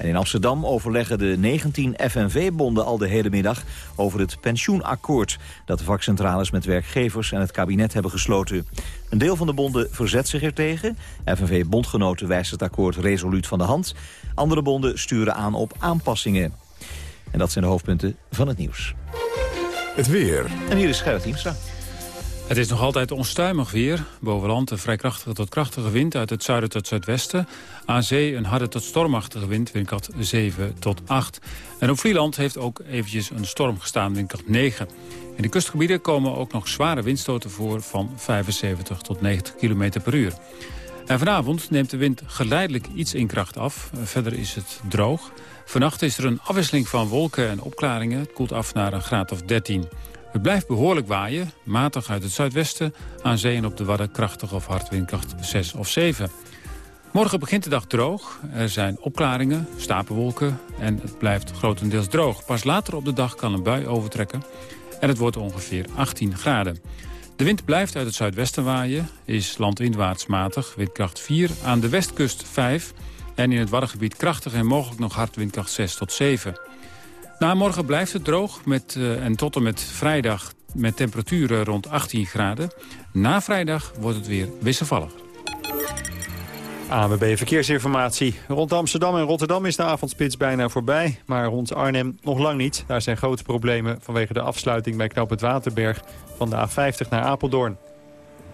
Speaker 2: En in Amsterdam overleggen de 19 FNV-bonden al de hele middag over het pensioenakkoord dat de vakcentrales met werkgevers en het kabinet hebben gesloten. Een deel van de bonden verzet zich ertegen. FNV-bondgenoten wijst het akkoord resoluut van de hand. Andere bonden sturen aan op aanpassingen. En dat zijn de hoofdpunten van het nieuws.
Speaker 1: Het weer.
Speaker 2: En hier is Gerrit Hiemstra.
Speaker 28: Het is nog altijd onstuimig weer. Boven land een vrij krachtige tot krachtige wind uit het zuiden tot zuidwesten. Aan zee een harde tot stormachtige wind, windkracht 7 tot 8. En op Vlieland heeft ook eventjes een storm gestaan, windkracht 9. In de kustgebieden komen ook nog zware windstoten voor van 75 tot 90 km per uur. En vanavond neemt de wind geleidelijk iets in kracht af. Verder is het droog. Vannacht is er een afwisseling van wolken en opklaringen. Het koelt af naar een graad of 13. Het blijft behoorlijk waaien, matig uit het zuidwesten... aan zee en op de Wadden krachtig of hard windkracht 6 of 7. Morgen begint de dag droog. Er zijn opklaringen, stapelwolken en het blijft grotendeels droog. Pas later op de dag kan een bui overtrekken en het wordt ongeveer 18 graden. De wind blijft uit het zuidwesten waaien, is landinwaarts matig, windkracht 4. Aan de westkust 5 en in het Waddengebied krachtig en mogelijk nog hard windkracht 6 tot 7. Na morgen blijft het droog met, uh, en tot en met vrijdag met temperaturen rond 18 graden. Na vrijdag wordt het weer wisselvallig.
Speaker 3: ANWB Verkeersinformatie. Rond Amsterdam en Rotterdam is de avondspits bijna voorbij. Maar rond Arnhem nog lang niet. Daar zijn grote problemen vanwege de afsluiting bij Knoop het Waterberg... van de A50 naar Apeldoorn.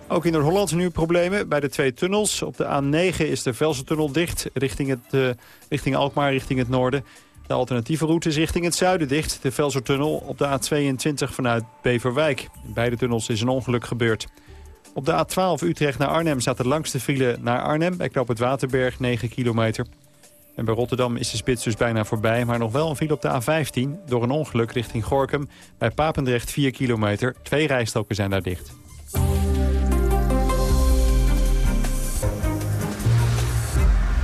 Speaker 3: Ook in Noord-Holland nu problemen bij de twee tunnels. Op de A9 is de Velsen-tunnel dicht richting, het, uh, richting Alkmaar, richting het noorden. De alternatieve route is richting het zuiden dicht. De Velsertunnel op de A22 vanuit Beverwijk. In beide tunnels is een ongeluk gebeurd. Op de A12 Utrecht naar Arnhem staat de langste file naar Arnhem. Bij Knoop het Waterberg 9 kilometer. En bij Rotterdam is de spits dus bijna voorbij. Maar nog wel een file op de A15 door een ongeluk richting Gorkum. Bij Papendrecht 4 kilometer. Twee rijstroken zijn daar dicht.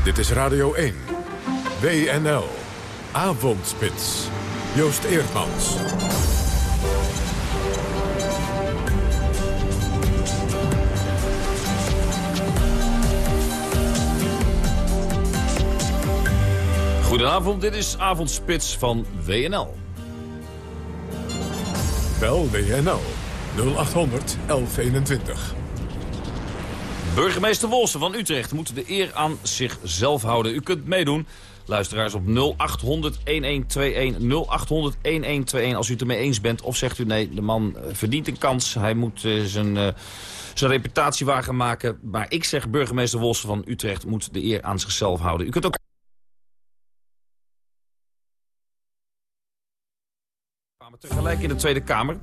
Speaker 1: Dit is Radio 1. WNL. Avondspits. Joost Eerdmans.
Speaker 21: Goedenavond, dit is Avondspits van WNL.
Speaker 1: Bel WNL 0800 1121.
Speaker 21: Burgemeester Wolsen van Utrecht moet de eer aan zichzelf houden. U kunt meedoen. Luisteraars op 0800 1121 0800 1121 als u het ermee eens bent. Of zegt u nee, de man eh, verdient een kans. Hij moet uh, zijn, uh, zijn reputatie wagen maken. Maar ik zeg burgemeester Wolsen van Utrecht moet de eer aan zichzelf houden. U kunt ook... tegelijk in de Tweede Kamer.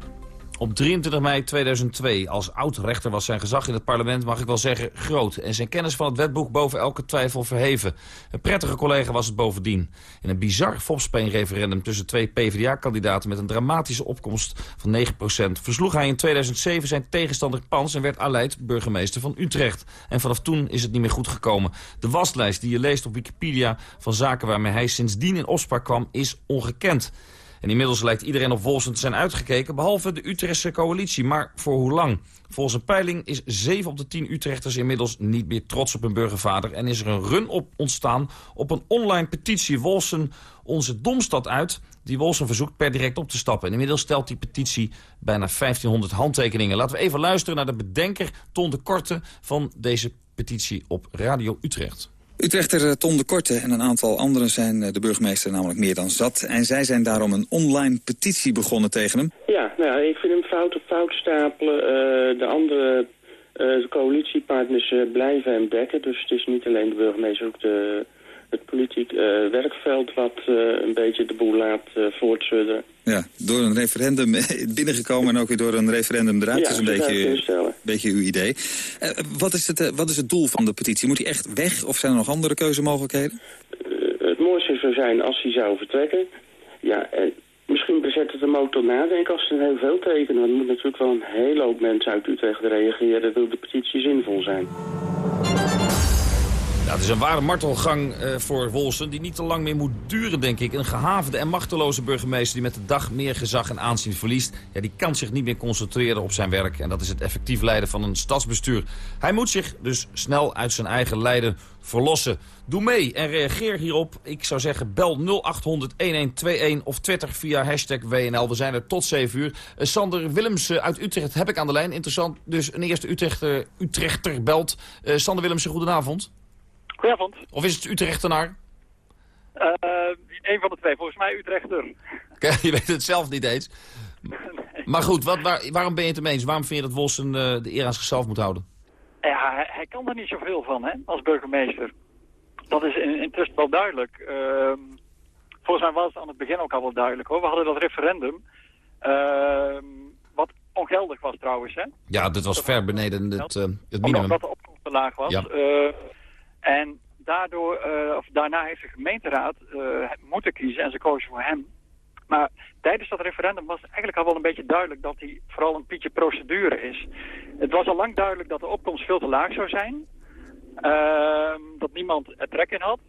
Speaker 21: Op 23 mei 2002, als oud-rechter was zijn gezag in het parlement, mag ik wel zeggen, groot. En zijn kennis van het wetboek boven elke twijfel verheven. Een prettige collega was het bovendien. In een bizar Fopspeen-referendum tussen twee PvdA-kandidaten met een dramatische opkomst van 9%, versloeg hij in 2007 zijn tegenstander Pans en werd Aleid burgemeester van Utrecht. En vanaf toen is het niet meer goed gekomen. De waslijst die je leest op Wikipedia van zaken waarmee hij sindsdien in opspraak kwam, is ongekend. En inmiddels lijkt iedereen op Wolsen te zijn uitgekeken, behalve de Utrechtse coalitie. Maar voor hoe lang? Volgens een peiling is 7 op de 10 Utrechters inmiddels niet meer trots op hun burgervader. En is er een run op ontstaan op een online petitie Wolsen onze domstad uit... die Wolsen verzoekt per direct op te stappen. En inmiddels stelt die petitie bijna 1500 handtekeningen. Laten we even luisteren naar de bedenker Ton de Korte van deze petitie op Radio Utrecht.
Speaker 29: Utrechter Ton de Korte en een aantal anderen zijn de burgemeester namelijk meer dan zat. En zij zijn daarom een online petitie begonnen tegen hem.
Speaker 30: Ja, nou, ik vind hem fout op fout stapelen. Uh, de andere coalitiepartners blijven hem dekken. Dus het is niet alleen de burgemeester, ook de, het politiek werkveld wat een beetje de boel laat voortzudden.
Speaker 29: Ja, door een referendum binnengekomen en ook weer door een referendum eruit.
Speaker 30: Ja,
Speaker 29: is een beetje, beetje uw idee. Uh, wat, is het, uh, wat is het doel van de petitie? Moet hij echt weg of zijn er nog andere keuzemogelijkheden?
Speaker 30: Uh, het mooiste zou zijn als hij zou vertrekken. Ja, misschien bezet het hem ook tot nadenken als ze heel veel tekenen. Want er moet natuurlijk wel een hele hoop mensen uit Utrecht reageren... dat de petitie zinvol zijn.
Speaker 21: Ja, het is een ware martelgang uh, voor Wolsen die niet te lang meer moet duren, denk ik. Een gehavende en machteloze burgemeester die met de dag meer gezag en aanzien verliest... Ja, die kan zich niet meer concentreren op zijn werk. En dat is het effectief leiden van een stadsbestuur. Hij moet zich dus snel uit zijn eigen lijden verlossen. Doe mee en reageer hierop. Ik zou zeggen bel 0800-1121 of twitter via hashtag WNL. We zijn er tot 7 uur. Uh, Sander Willemsen uit Utrecht heb ik aan de lijn. Interessant, dus een eerste Utrechter, belt. Sander Willemsen, goedenavond.
Speaker 31: Goedenavond.
Speaker 21: Of is het Utrechtenaar?
Speaker 31: Uh, een van de twee, volgens mij Utrechter.
Speaker 21: je weet het zelf niet eens. Nee. Maar goed, wat, waar, waarom ben je het ermee eens? Waarom vind je dat Wolsen uh, de eer aan zichzelf moet houden?
Speaker 31: Ja, hij, hij, kan er niet zoveel van, hè, als burgemeester. Dat is in, intussen wel duidelijk. Uh, volgens mij was het aan het begin ook al wel duidelijk, hoor. We hadden dat referendum, wat ongeldig was trouwens, hè.
Speaker 21: Ja, dat was dat ver beneden het, uh, het minimum.
Speaker 31: Omdat de opkomst te laag was.
Speaker 21: Ja.
Speaker 31: En daardoor, uh, of daarna heeft de gemeenteraad uh, moeten kiezen en ze kozen voor hem. Maar tijdens dat referendum was eigenlijk al wel een beetje duidelijk dat hij vooral een pietje procedure is. Het was al lang duidelijk dat de opkomst veel te laag zou zijn. Uh, dat niemand er trek in had.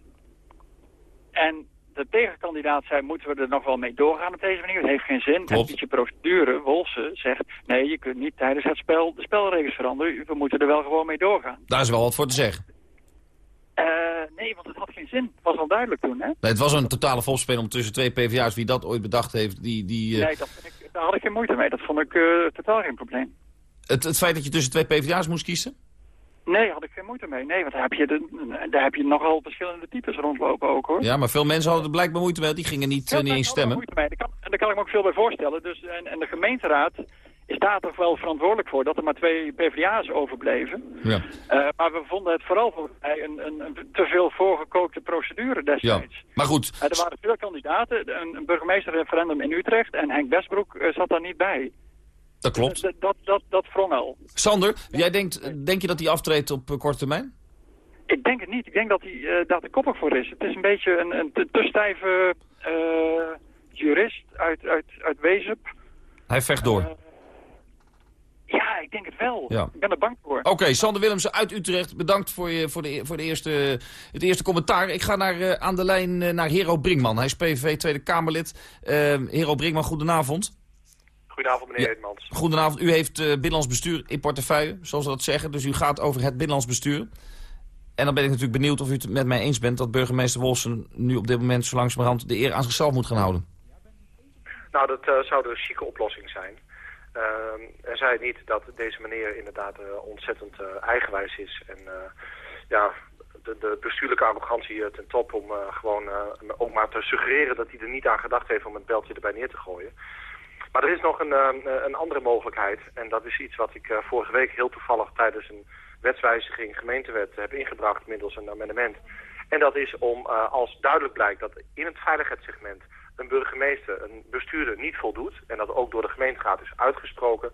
Speaker 31: En de tegenkandidaat zei, moeten we er nog wel mee doorgaan op deze manier? Het heeft geen zin.
Speaker 21: Klopt.
Speaker 31: En pietje procedure, Wolse, zegt, nee, je kunt niet tijdens het spel de spelregels veranderen. We moeten er wel gewoon mee doorgaan.
Speaker 21: Daar is wel wat voor te zeggen.
Speaker 31: Uh, nee, want het had geen zin. Het was al duidelijk toen, hè?
Speaker 21: Nee, het was een totale volspelen om tussen twee PvdA's. Wie dat ooit bedacht heeft, die... die
Speaker 31: uh... Nee, dat vind ik, daar had ik geen moeite mee. Dat vond ik uh, totaal geen probleem.
Speaker 21: Het, het feit dat je tussen twee PvdA's moest kiezen?
Speaker 31: Nee, had ik geen moeite mee. Nee, want daar heb je, de, daar heb je nogal verschillende types rondlopen ook, hoor.
Speaker 21: Ja, maar veel mensen hadden er blijkbaar moeite mee. Die gingen niet, uh, niet eens stemmen.
Speaker 31: Moeite mee. Daar, kan, daar kan ik me ook veel bij voorstellen. Dus, en, en de gemeenteraad is daar toch wel verantwoordelijk voor dat er maar twee PvdA's overbleven.
Speaker 21: Ja.
Speaker 31: Uh, maar we vonden het vooral voor mij een, een, een te veel voorgekookte procedure destijds.
Speaker 21: Ja. Maar goed.
Speaker 31: Uh, er waren veel kandidaten, een, een burgemeesterreferendum in Utrecht en Henk Westbroek uh, zat daar niet bij.
Speaker 21: Dat klopt.
Speaker 31: Dat, dat, dat wrong al.
Speaker 21: Sander, jij denkt, denk je dat hij aftreedt op korte termijn?
Speaker 31: Ik denk het niet. Ik denk dat hij uh, daar te koppig voor is. Het is een beetje een, een te, te stijve jurist uit, uit, uit Wezep.
Speaker 21: Hij vecht door.
Speaker 31: Ja, ik denk het wel.
Speaker 21: Ja.
Speaker 31: Ik ben er bang voor.
Speaker 21: Oké, Sander Willemsen uit Utrecht. Bedankt voor, je, voor, de, voor de eerste, het eerste commentaar. Ik ga naar, eh, aan de lijn eh, naar Hero Brinkman. Hij is PVV Tweede Kamerlid. Eh, Hero Brinkman, goedenavond.
Speaker 32: Goedenavond, meneer
Speaker 21: Ja.
Speaker 32: Eedmans.
Speaker 21: Goedenavond. U heeft eh, binnenlands bestuur in portefeuille, zoals we dat zeggen. Dus u gaat over het binnenlands bestuur. En dan ben ik natuurlijk benieuwd of u het met mij eens bent... dat burgemeester Wolsen nu op dit moment zo langzamerhand de eer aan zichzelf moet gaan houden.
Speaker 32: Nou, dat zou de chique oplossing zijn. Ehm en zij niet dat deze meneer inderdaad eh, ontzettend eh, eigenwijs is. En eh, ja, de, bestuurlijke arrogantie ten top om gewoon ook maar te suggereren dat hij er niet aan gedacht heeft om het beltje erbij neer te gooien. Maar er is nog een, een andere mogelijkheid. En dat is iets wat ik vorige week heel toevallig tijdens een wetswijziging gemeentewet heb ingebracht middels een amendement. En dat is om, als duidelijk blijkt dat in het veiligheidssegment een burgemeester, een bestuurder niet voldoet, en dat ook door de gemeenteraad is uitgesproken,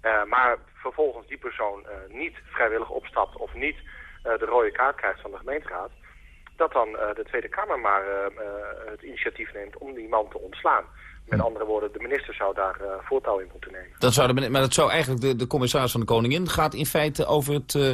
Speaker 32: eh, maar vervolgens die persoon eh, niet vrijwillig opstapt of niet eh, de rode kaart krijgt van de gemeenteraad, dat dan de Tweede Kamer maar het initiatief neemt om die man te ontslaan. Met andere woorden, de minister zou daar eh, voortouw in moeten nemen.
Speaker 21: Dat zou de, maar dat zou eigenlijk de, de commissaris van de Koningin... gaat in feite over het, eh,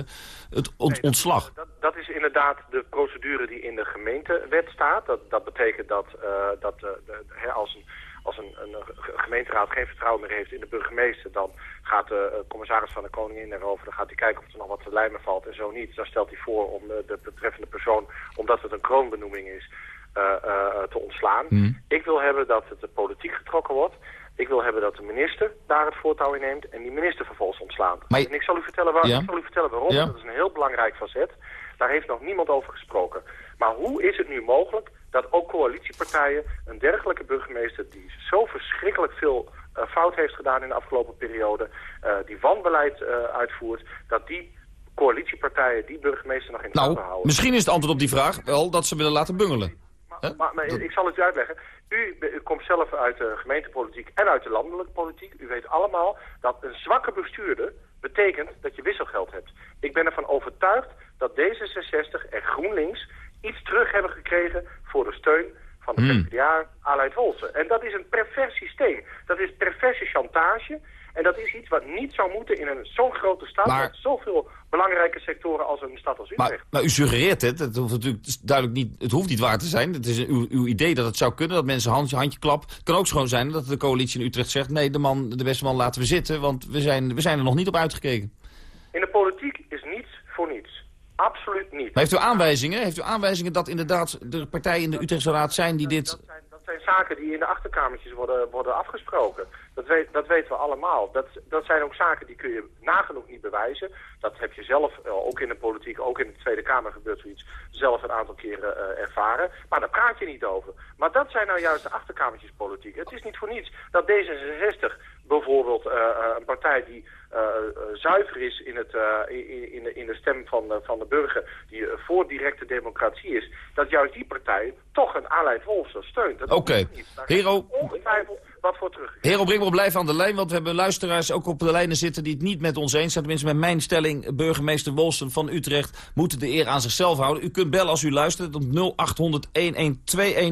Speaker 21: het ont- ontslag.
Speaker 32: Dat, dat is inderdaad de procedure die in de gemeentewet staat. Dat, dat betekent dat, eh, dat de, hè, als, een, als een, een ge- gemeenteraad geen vertrouwen meer heeft in de burgemeester... dan gaat de commissaris van de koningin erover. Dan gaat hij kijken of er nog wat te lijmen valt en zo niet. Dan stelt hij voor om de betreffende persoon, omdat het een kroonbenoeming is... eh, eh, te ontslaan. Ik wil hebben dat het de politiek getrokken wordt. Ik wil hebben dat de minister daar het voortouw in neemt en die minister vervolgens ontslaat.
Speaker 21: Maar je-
Speaker 32: En ik zal u vertellen, waar,
Speaker 21: Ja.
Speaker 32: ik zal u vertellen waarom.
Speaker 21: Ja.
Speaker 32: Dat is een heel belangrijk facet. Daar heeft nog niemand over gesproken. Maar hoe is het nu mogelijk dat ook coalitiepartijen een dergelijke burgemeester die zo verschrikkelijk veel eh, fout heeft gedaan in de afgelopen periode, die wanbeleid uitvoert, dat die coalitiepartijen die burgemeester nog in de
Speaker 21: Nou,
Speaker 32: houden?
Speaker 21: misschien is het antwoord op die vraag wel dat ze willen laten bungelen.
Speaker 32: Maar, maar ik zal het u uitleggen. U, u komt zelf uit de gemeentepolitiek en uit de landelijke politiek. U weet allemaal dat een zwakke bestuurder betekent dat je wisselgeld hebt. Ik ben ervan overtuigd dat D66 en GroenLinks iets terug hebben gekregen voor de steun van de. PvdA, Aleid Wolsen. En dat is een pervers systeem. Dat is perverse chantage. En dat is iets wat niet zou moeten in een zo'n grote stad...
Speaker 21: Maar-
Speaker 32: met zoveel belangrijke sectoren als een stad als Utrecht.
Speaker 21: Maar, maar u suggereert het, het hoeft natuurlijk is duidelijk niet, het hoeft niet waar te zijn. Het is uw, uw idee dat het zou kunnen, dat mensen handje, handje klap. Het kan ook gewoon zijn dat de coalitie in Utrecht zegt... nee, de, man, de beste man laten we zitten, want we zijn, we zijn er nog niet op uitgekeken.
Speaker 32: In de politiek is niets voor niets. Absoluut niet.
Speaker 21: Maar heeft u aanwijzingen? Heeft u aanwijzingen dat inderdaad de partijen in de Utrechtse Raad zijn die dit...
Speaker 32: Dat zijn zaken die in de achterkamertjes worden, worden afgesproken. Dat, weet, dat weten we allemaal. Dat, dat zijn ook zaken die kun je nagenoeg niet bewijzen. Dat heb je zelf, eh, ook in de politiek, ook in de Tweede Kamer gebeurt zoiets, zelf een aantal keren eh, ervaren. Maar daar praat je niet over. Maar dat zijn nou juist de achterkamertjespolitiek. Het is niet voor niets dat D66 bijvoorbeeld eh, een partij die zuiver is in, het, in, in, de, in de stem van, de- van de burger, die voor directe democratie is, dat juist die partij toch een Aleid Wolfsen steunt.
Speaker 21: Oké. Hero,
Speaker 32: ongetwijfeld wat voor terug.
Speaker 21: Hero Brinkman, aan de lijn, want we hebben luisteraars ook op de lijnen zitten die het niet met ons eens zijn. Tenminste met mijn stelling, burgemeester Wolsten van Utrecht moet de eer aan zichzelf houden. U kunt bellen als u luistert. Op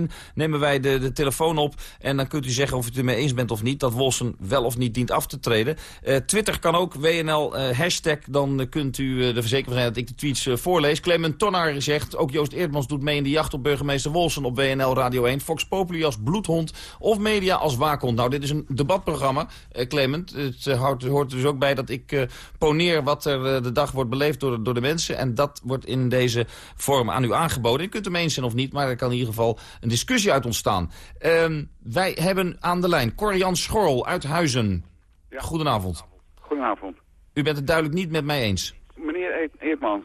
Speaker 21: 0800-1121 nemen wij de, de telefoon op. En dan kunt u zeggen of u het ermee eens bent of niet. Dat Wolsten wel of niet dient af te treden. Eh, Twitter kan ook, WNL eh, hashtag. Dan eh, kunt u er verzekerd zijn dat ik de tweets voorlees. Clement Tonnar zegt, ook Joost Eerdmans doet mee in de jacht op burgemeester Wolsen op WNL Radio 1. Fox Populi als bloedhond of media als Nou, dit is een debatprogramma, eh, Clement. Het eh, houdt, hoort er dus ook bij dat ik eh, poneer wat er de dag wordt beleefd door, de- door de mensen. En dat wordt in deze vorm aan u aangeboden. U kunt het mee eens zijn of niet, maar er kan in ieder geval een discussie uit ontstaan. Ehm, wij hebben aan de lijn Corian Schorl uit Huizen. Goedenavond.
Speaker 33: Goedenavond.
Speaker 21: U bent het duidelijk niet met mij eens.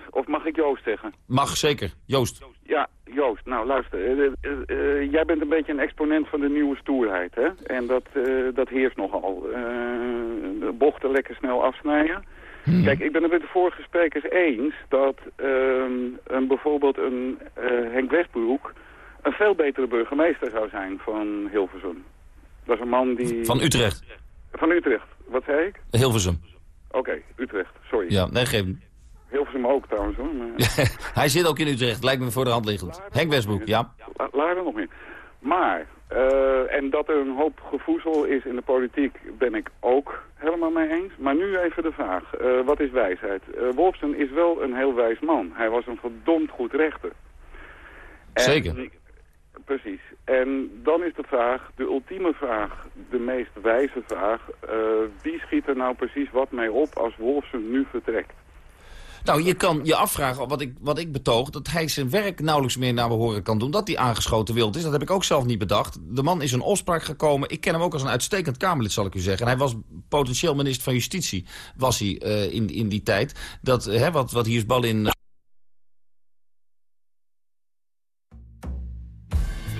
Speaker 33: Of mag ik Joost zeggen?
Speaker 21: Mag zeker. Joost.
Speaker 33: Ja, Joost, nou luister. eh, eh, eh, jij bent een beetje een exponent van de nieuwe stoerheid, hè? En dat, dat heerst nogal. De bochten lekker snel afsnijden. Kijk, ik ben het met de vorige sprekers eens dat ehm, een, bijvoorbeeld een Henk Westbroek een veel betere burgemeester zou zijn van Hilversum. Dat is een man die...
Speaker 21: Van Utrecht.
Speaker 33: Van Utrecht. Wat zei ik?
Speaker 21: Hilversum.
Speaker 33: Oké, Utrecht. Sorry.
Speaker 21: Ja, nee, geef.
Speaker 33: Hilversum ook trouwens hoor. Maar...
Speaker 21: Hij zit ook in Utrecht, lijkt me voor de hand liggend. Henk Westbroek, ja.
Speaker 33: La- Laat er nog meer. Maar Eh, en dat er een hoop gevoezel is in de politiek ben ik ook helemaal mee eens. Maar nu even de vraag, eh, wat is wijsheid? Uh, Wolfson is wel een heel wijs man. Hij was een verdomd goed rechter. En,
Speaker 21: Zeker.
Speaker 33: Precies. En dan is de vraag, de ultieme vraag, de meest wijze vraag... wie schiet er nou precies wat mee op als Wolfson nu vertrekt?
Speaker 21: Nou, je kan je afvragen, wat ik, wat ik betoog... dat hij zijn werk nauwelijks meer naar behoren kan doen... dat hij aangeschoten wild is. Dat heb ik ook zelf niet bedacht. De man is een opspraak gekomen. Ik ken hem ook als een uitstekend Kamerlid, zal ik u zeggen. En hij was potentieel minister van Justitie, was hij uh, in, in die tijd. Dat, uh, hè, wat, wat hier is bal in...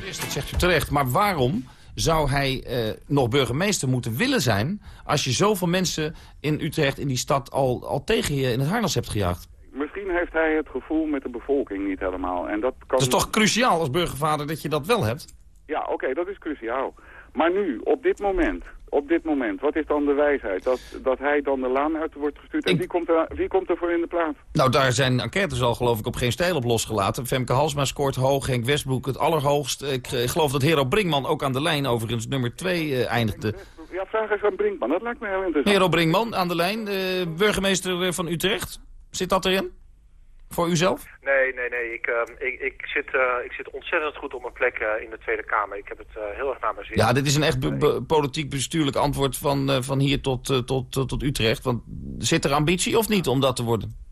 Speaker 21: Dat zegt u terecht, maar waarom zou hij uh, nog burgemeester moeten willen zijn... als je zoveel mensen in Utrecht, in die stad, al, al tegen je in het harnas hebt gejaagd?
Speaker 33: Misschien heeft hij het gevoel met de bevolking niet helemaal. En dat, kan...
Speaker 21: dat is toch cruciaal als burgervader dat je dat wel hebt?
Speaker 33: Ja, oké, okay, dat is cruciaal. Maar nu, op dit moment, op dit moment, wat is dan de wijsheid? Dat, dat hij dan de laan uit wordt gestuurd? En wie, komt er, wie komt er voor in de plaats?
Speaker 21: Nou, daar zijn enquêtes al geloof ik op geen stijl op losgelaten. Femke Halsma scoort hoog, Henk Westbroek het allerhoogst. Ik, ik geloof dat Hero Brinkman ook aan de lijn overigens nummer 2 uh, eindigde.
Speaker 33: Ja, vraag eens aan Brinkman, dat lijkt me heel interessant.
Speaker 21: Hero Brinkman aan de lijn, uh, burgemeester van Utrecht. Zit dat erin? Voor uzelf?
Speaker 32: Nee, nee, nee. Ik, uh, ik, ik, zit, uh, ik zit ontzettend goed op mijn plek uh, in de Tweede Kamer. Ik heb het heel erg naar mijn zin.
Speaker 21: Ja, dit is een echt be be politiek bestuurlijk antwoord van, van hier tot, tot, tot Utrecht. Want zit er ambitie of niet om dat te worden?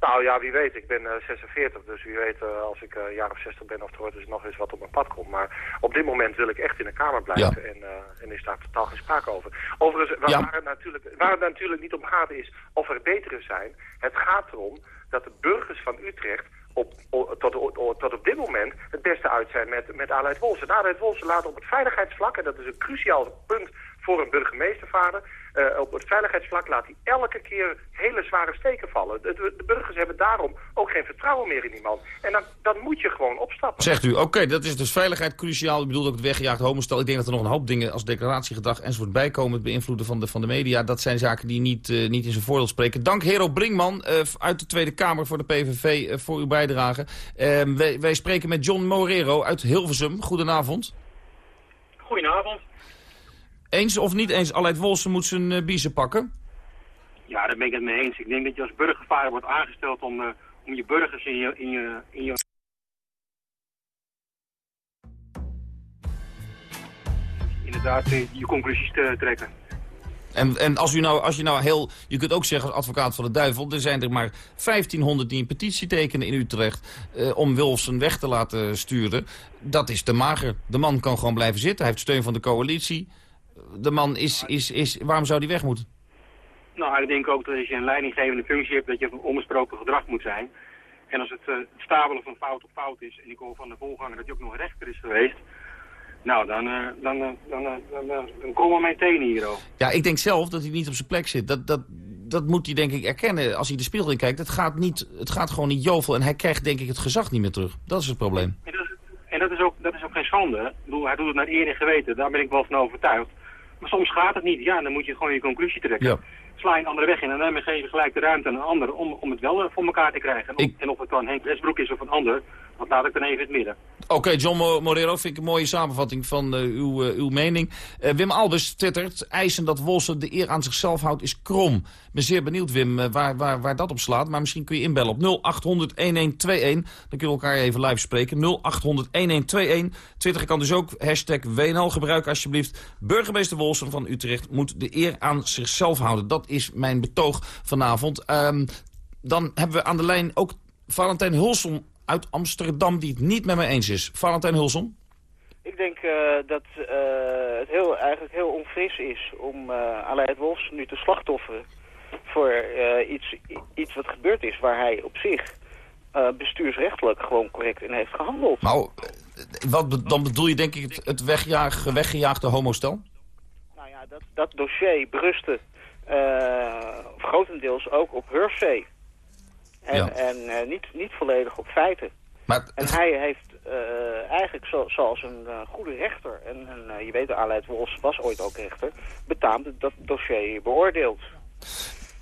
Speaker 32: Nou ja, wie weet. Ik ben 46, dus wie weet als ik een jaar of 60 ben of er dus nog eens wat op mijn pad komt. Maar op dit moment wil ik echt in de Kamer blijven ja. en, en is daar totaal geen sprake over. Overigens, waar, ja. waar, het natuurlijk, waar het natuurlijk niet om gaat is of er betere zijn. Het gaat erom dat de burgers van Utrecht op, tot, tot op dit moment het beste uit zijn met, met Aleid Wolsen. En Aleid Wolsen laat op het veiligheidsvlak, en dat is een cruciaal punt voor een burgemeestervader... Uh, op het veiligheidsvlak laat hij elke keer hele zware steken vallen. De, de, de, burgers hebben daarom ook geen vertrouwen meer in die man. En dan, dan moet je gewoon opstappen.
Speaker 21: Zegt u, oké, okay, dat is dus veiligheid cruciaal. U bedoelt ook het weggejaagd homostel. Ik denk dat er nog een hoop dingen als declaratiegedrag enzovoort bijkomen. Het beïnvloeden van de, van de media. Dat zijn zaken die niet, uh, niet in zijn voordeel spreken. Dank Hero Brinkman uh, uit de Tweede Kamer voor de PVV voor uw bijdrage. Ehm, wij, wij spreken met John Morero uit Hilversum. Goedenavond.
Speaker 34: Goedenavond.
Speaker 21: Eens of niet eens, Aleid Wolsen moet zijn uh, biezen pakken?
Speaker 34: Ja, daar ben ik het mee eens. Ik denk dat je als burgervader wordt aangesteld om, uh, om je burgers in je, in je, in je... inderdaad uh, je conclusies te trekken.
Speaker 21: En, en als, u nou, als je nou heel... Je kunt ook zeggen als advocaat van de duivel... er zijn er maar 1500 die een petitie tekenen in Utrecht... Om Wilson weg te laten sturen. Dat is te mager. De man kan gewoon blijven zitten. Hij heeft steun van de coalitie de man is, is, is... Waarom zou die weg moeten?
Speaker 34: Nou, ik denk ook dat als je een leidinggevende functie hebt... dat je van onbesproken gedrag moet zijn. En als het, uh, het stapelen van fout op fout is... en ik hoor van de voorganger dat hij ook nog rechter is geweest... Nou, dan, uh, dan, uh, dan, dan, dan, dan komen mijn tenen hier ook.
Speaker 21: Ja, ik denk zelf dat hij niet op zijn plek zit. Dat, dat, dat moet hij denk ik erkennen als hij de spiegel in kijkt. Het gaat, niet, het gaat gewoon niet jovel en hij krijgt denk ik het gezag niet meer terug. Dat is het probleem.
Speaker 34: En dat is, en dat is, ook, dat is ook geen schande. Ik bedoel, hij doet het naar eer en geweten. Daar ben ik wel van overtuigd. Maar soms gaat het niet. Ja, dan moet je gewoon je conclusie trekken. Ja. Sla je een andere weg in en dan geef je gelijk de ruimte aan een ander om, om het wel voor elkaar te krijgen. En, ik... en of het dan Henk Westbroek is of een ander, dat laat ik dan even het midden.
Speaker 21: Oké, John Morero, vind ik een mooie samenvatting van uh, uw, uh, uw mening. Uh, Wim Albers twittert, eisen dat Wolsen de eer aan zichzelf houdt is krom. Ik ben zeer benieuwd, Wim, waar, waar, waar dat op slaat. Maar misschien kun je inbellen op 0800-1121. Dan kunnen we elkaar even live spreken. 0800-1121. Twitter kan dus ook hashtag WNL gebruiken alsjeblieft. Burgemeester Wolsen van Utrecht moet de eer aan zichzelf houden. Dat is mijn betoog vanavond. Um, dan hebben we aan de lijn ook Valentijn Hulsom uit Amsterdam die het niet met me eens is. Valentijn Hulsom?
Speaker 35: Ik denk uh, dat uh, het heel, eigenlijk heel onfris is om uh, Aleid Wolfs nu te slachtofferen voor iets, iets wat gebeurd is waar hij op zich bestuursrechtelijk gewoon correct in heeft gehandeld.
Speaker 21: Nou, wat dan bedoel je denk ik het, het wegjaag, weggejaagde homostel?
Speaker 35: Nou ja, dat, dat dossier berustte grotendeels ook op Hersey. En,
Speaker 21: Ja.
Speaker 35: en uh, niet, niet volledig op feiten.
Speaker 21: Maar
Speaker 35: En hij heeft uh, eigenlijk zo, zoals een uh, goede rechter, en, en je weet, Aleid Wolfs was ooit ook rechter, betaamt dat dossier beoordeeld.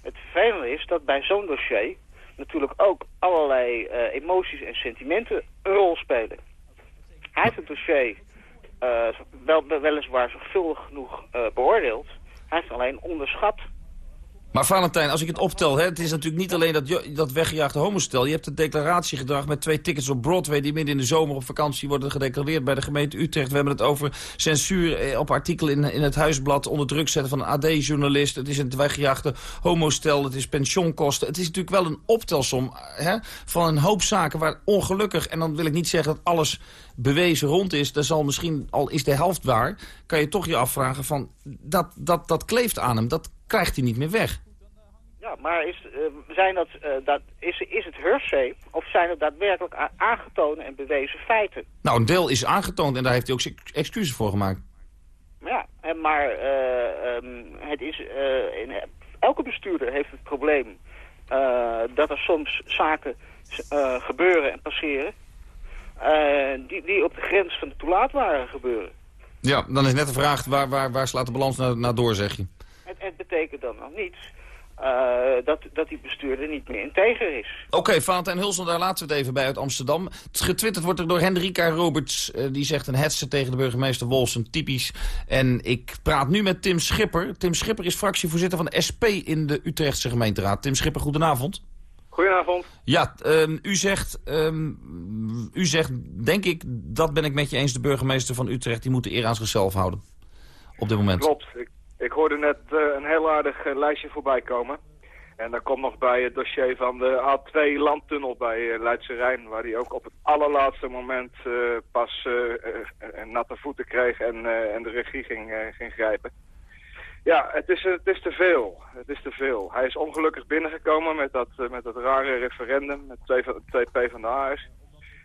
Speaker 35: Het vervelende is dat bij zo'n dossier natuurlijk ook allerlei emoties en sentimenten een rol spelen. Hij heeft het dossier wel, weliswaar zorgvuldig genoeg beoordeeld. Hij heeft alleen onderschat
Speaker 21: maar Valentijn, als ik het optel, hè, het is natuurlijk niet alleen dat, dat weggejaagde homostel. Je hebt het declaratiegedrag met twee tickets op Broadway... die midden in de zomer op vakantie worden gedeclareerd bij de gemeente Utrecht. We hebben het over censuur eh, op artikelen in, in het huisblad... onder druk zetten van een AD-journalist. Het is een weggejaagde homostel, het is pensioenkosten. Het is natuurlijk wel een optelsom hè, van een hoop zaken waar ongelukkig... en dan wil ik niet zeggen dat alles bewezen rond is... dan zal misschien, al is de helft waar... kan je toch je afvragen van, dat, dat, dat kleeft aan hem. Dat krijgt hij niet meer weg.
Speaker 35: Ja, maar is, uh, zijn dat, uh, dat, is, is het hearsay of zijn het daadwerkelijk aangetoonde en bewezen feiten?
Speaker 21: Nou, een deel is aangetoond en daar heeft hij ook excuses voor gemaakt.
Speaker 35: Ja, en maar uh, um, het is, in, elke bestuurder heeft het probleem dat er soms zaken gebeuren en passeren die, die op de grens van de toelaatbare gebeuren.
Speaker 21: Ja, dan is net de vraag, waar, waar, waar slaat de balans naar, naar door, zeg je?
Speaker 35: Het, het betekent dan nog niet uh, dat, dat die bestuurder niet meer integer is.
Speaker 21: Oké, okay, Valentijn Hulsen, daar laten we het even bij uit Amsterdam. Het getwitterd wordt er door Hendrika Roberts. Uh, die zegt een hetze tegen de burgemeester Wolfsen, typisch. En ik praat nu met Tim Schipper. Tim Schipper is fractievoorzitter van de SP in de Utrechtse gemeenteraad. Tim Schipper, goedenavond.
Speaker 36: Goedenavond.
Speaker 21: Ja, um, u, zegt, um, u zegt, denk ik, dat ben ik met je eens, de burgemeester van Utrecht... die moet de eer aan zichzelf houden. Op dit moment.
Speaker 36: Klopt. Ik, ik hoorde net uh, een heel aardig uh, lijstje voorbij komen. En daar komt nog bij het dossier van de A2 landtunnel bij uh, Leidse Rijn... waar hij ook op het allerlaatste moment pas natte voeten kreeg en, en de regie ging, ging grijpen. Ja, het is, het is te veel. Het is te veel. Hij is ongelukkig binnengekomen met dat, met dat rare referendum met twee, twee PvdA'ers.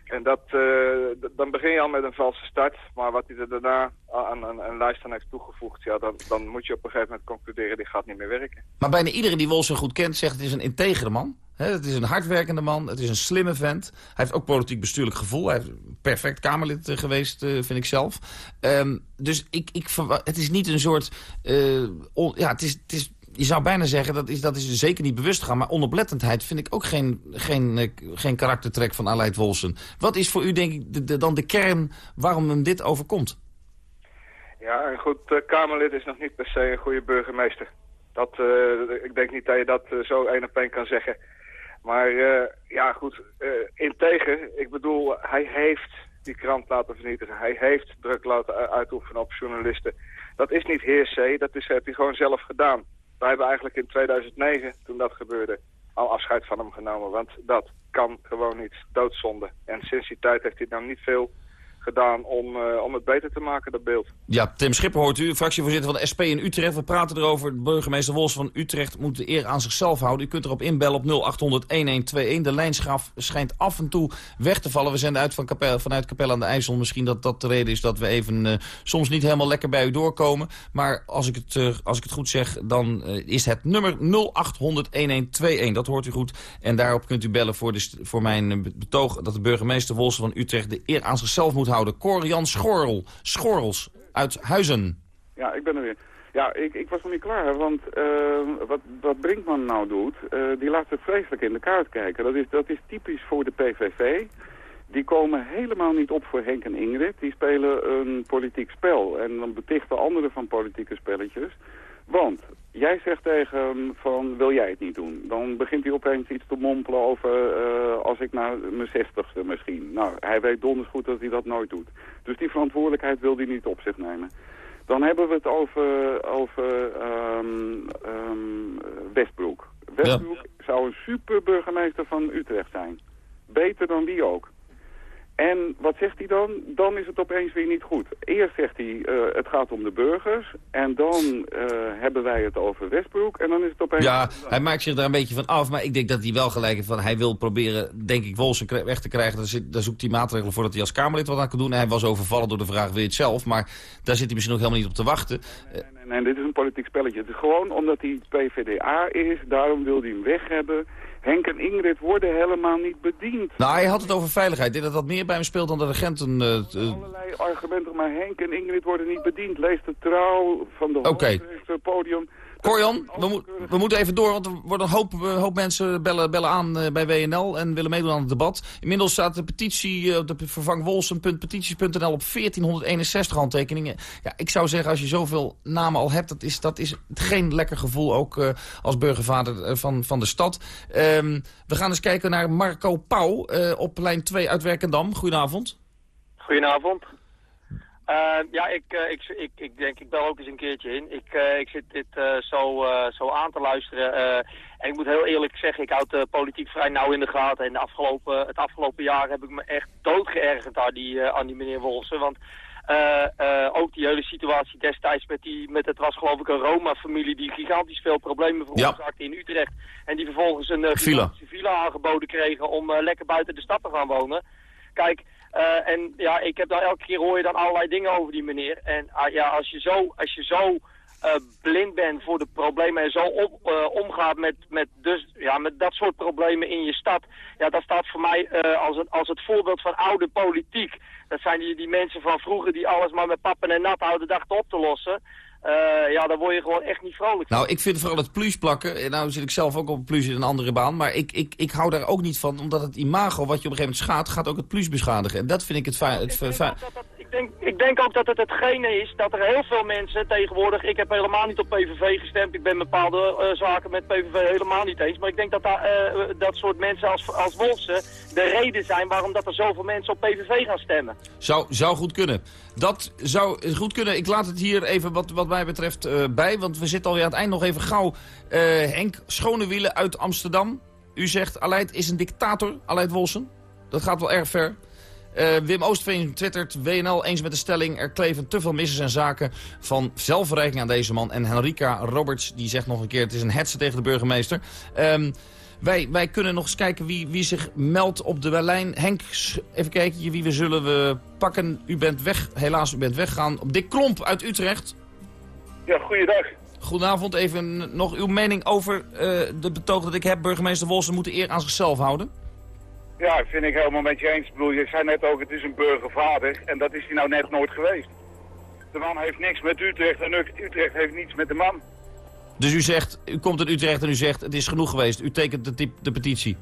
Speaker 36: En dat, uh, dan begin je al met een valse start. Maar wat hij er daarna aan een, lijst aan heeft toegevoegd... Ja, dan, dan moet je op een gegeven moment concluderen... die gaat niet meer werken.
Speaker 21: Maar bijna iedereen die Wolfsen goed kent zegt... het is een integere man. Hè? Het is een hardwerkende man. Het is een slimme vent. Hij heeft ook politiek bestuurlijk gevoel. Hij is perfect Kamerlid eh, geweest, uh, vind ik zelf. Um, dus ik, ik, het is niet een soort... Ja, het is, het is je zou bijna zeggen, dat is, dat is zeker niet bewust gaan... maar onoplettendheid vind ik ook geen, geen, eh, geen karaktertrek van Aleid Wolsen. Wat is voor u denk ik dan de kern waarom hem dit overkomt?
Speaker 36: Ja, een goed uh, Kamerlid is nog niet per se een goede burgemeester. Dat, uh, ik denk niet dat je dat zo één op kan zeggen. Maar ja, goed, integer, ik bedoel, hij heeft die krant laten vernietigen. Hij heeft druk laten uitoefenen op journalisten. Dat is niet heersee, dat is, heeft hij gewoon zelf gedaan. Wij hebben eigenlijk in 2009, toen dat gebeurde, al afscheid van hem genomen. Want dat kan gewoon niet. Doodzonde. En sinds die tijd heeft hij nou niet veel gedaan om, uh, om het beter te maken, dat beeld.
Speaker 21: Ja, Tim Schipper hoort u, fractievoorzitter van de SP in Utrecht. We praten erover. Burgemeester Wols van Utrecht moet de eer aan zichzelf houden. U kunt erop inbellen op 0800-1121. De lijnschaf schijnt af en toe weg te vallen. We zenden uit van Kapel, vanuit Capelle aan de IJssel. Misschien dat dat de reden is dat we even uh, soms niet helemaal lekker bij u doorkomen. Maar als ik het, uh, als ik het goed zeg, dan is het nummer 0800-1121. Dat hoort u goed. En daarop kunt u bellen voor, de, voor mijn betoog dat de burgemeester Wols van Utrecht de eer aan zichzelf moet houden houden. Cor-Jan Schorl, Schorls uit Huizen.
Speaker 33: Ja, ik ben er weer. Ja, ik, ik was nog niet klaar, want uh, wat, wat Brinkman nou doet, uh, die laat het vreselijk in de kaart kijken. Dat is, dat is typisch voor de PVV. Die komen helemaal niet op voor Henk en Ingrid. Die spelen een politiek spel en dan betichten anderen van politieke spelletjes. Want jij zegt tegen hem van, wil jij het niet doen? Dan begint hij opeens iets te mompelen over, uh, als ik naar mijn zestigste misschien. Nou, hij weet donders goed dat hij dat nooit doet. Dus die verantwoordelijkheid wil hij niet op zich nemen. Dan hebben we het over, over um, um, Westbroek. Westbroek ja. zou een super burgemeester van Utrecht zijn. Beter dan wie ook. En wat zegt hij dan? Dan is het opeens weer niet goed. Eerst zegt hij, uh, het gaat om de burgers. En dan uh, hebben wij het over Westbroek. En dan is het opeens...
Speaker 21: Ja, hij maakt zich daar een beetje van af. Maar ik denk dat hij wel gelijk heeft van... Hij wil proberen, denk ik, Wolsen weg te krijgen. Daar, zit, daar zoekt hij maatregelen voor dat hij als Kamerlid wat aan kan doen. En hij was overvallen door de vraag, wil je het zelf? Maar daar zit hij misschien nog helemaal niet op te wachten.
Speaker 33: Nee, nee, nee, dit is een politiek spelletje. Het is gewoon omdat hij PVDA is. Daarom wil hij hem weg hebben. Henk en Ingrid worden helemaal niet bediend.
Speaker 21: Nou, hij had het over veiligheid. Ik denk dat dat meer bij hem speelt dan de regenten... Uh,
Speaker 33: uh... Allerlei argumenten, maar Henk en Ingrid worden niet bediend. Lees de trouw van de
Speaker 21: okay.
Speaker 33: podium.
Speaker 21: Corjan, we, we, moeten even door, want er worden een hoop, uh, hoop mensen bellen, bellen aan uh, bij WNL en willen meedoen aan het debat. Inmiddels staat de petitie op de vervangwolsen.petities.nl op 1461 handtekeningen. Ja, ik zou zeggen, als je zoveel namen al hebt, dat is, dat is geen lekker gevoel, ook als burgervader van, van de stad. Um, we gaan eens kijken naar Marco Pauw op lijn 2 uit Werkendam. Goedenavond.
Speaker 37: Goedenavond. Uh, ja, ik, uh, ik, ik, ik denk, ik bel ook eens een keertje in. Ik, uh, ik zit dit zo, zo aan te luisteren. en ik moet heel eerlijk zeggen, ik houd de politiek vrij nauw in de gaten. En de afgelopen, het afgelopen jaar heb ik me echt doodgeërgerd aan die, aan die meneer Wolfsen. Want ook die hele situatie destijds met die, met het was geloof ik een Roma-familie die gigantisch veel problemen veroorzaakte ja. in Utrecht. En die vervolgens een
Speaker 21: villa.
Speaker 37: villa aangeboden kregen om lekker buiten de stad te gaan wonen. Kijk, uh, en ja, ik heb dan elke keer hoor je dan allerlei dingen over die meneer. En uh, ja, als je zo, als je zo uh, blind bent voor de problemen en zo op, omgaat met, met, dus, ja, met dat soort problemen in je stad. Ja, dat staat voor mij als, als het voorbeeld van oude politiek. Dat zijn die, die mensen van vroeger die alles maar met pappen en nat houden dachten op te lossen. Uh, ja, daar word je gewoon echt niet vrolijk
Speaker 21: van. Nou, ik vind vooral het plus plakken. Nou zit ik zelf ook op een plus in een andere baan. Maar ik, ik, ik hou daar ook niet van. Omdat het imago wat je op een gegeven moment schaadt, gaat ook het plus beschadigen. En dat vind ik het fijn.
Speaker 37: Ik, ik denk ook dat het hetgene is dat er heel veel mensen tegenwoordig... Ik heb helemaal niet op PVV gestemd. Ik ben bepaalde uh, zaken met PVV helemaal niet eens. Maar ik denk dat daar, uh, dat soort mensen als, als Wolfsen de reden zijn... waarom dat er zoveel mensen op PVV gaan stemmen.
Speaker 21: Zou, zou goed kunnen. Dat zou goed kunnen. Ik laat het hier even wat, wat mij betreft bij. Want we zitten alweer aan het eind nog even gauw. Henk Schonewielen uit Amsterdam. U zegt Aleid is een dictator, Aleid Wolsen. Dat gaat wel erg ver. Uh, Wim Oostveen twittert WNL eens met de stelling... er kleven te veel missen en zaken van zelfverrijking aan deze man. En Henrika Roberts die zegt nog een keer... het is een hetze tegen de burgemeester. Um, wij, wij kunnen nog eens kijken wie, wie zich meldt op de Berlijn. Henk, even kijken, wie we zullen we pakken. U bent weg, helaas, u bent weggegaan. Op Dick Klomp uit Utrecht.
Speaker 38: Ja, goeiedag.
Speaker 21: Goedenavond, even nog uw mening over uh, de betoog dat ik heb. Burgemeester Wolsen moet eer aan zichzelf houden.
Speaker 38: Ja, vind ik helemaal met je eens. Ik bedoel, je zei net ook, het is een burgervader. En dat is hij nou net nooit geweest. De man heeft niks met Utrecht en Utrecht heeft niets met de man.
Speaker 21: Dus u zegt, u komt in Utrecht en u zegt, het is genoeg geweest. U tekent de, de petitie.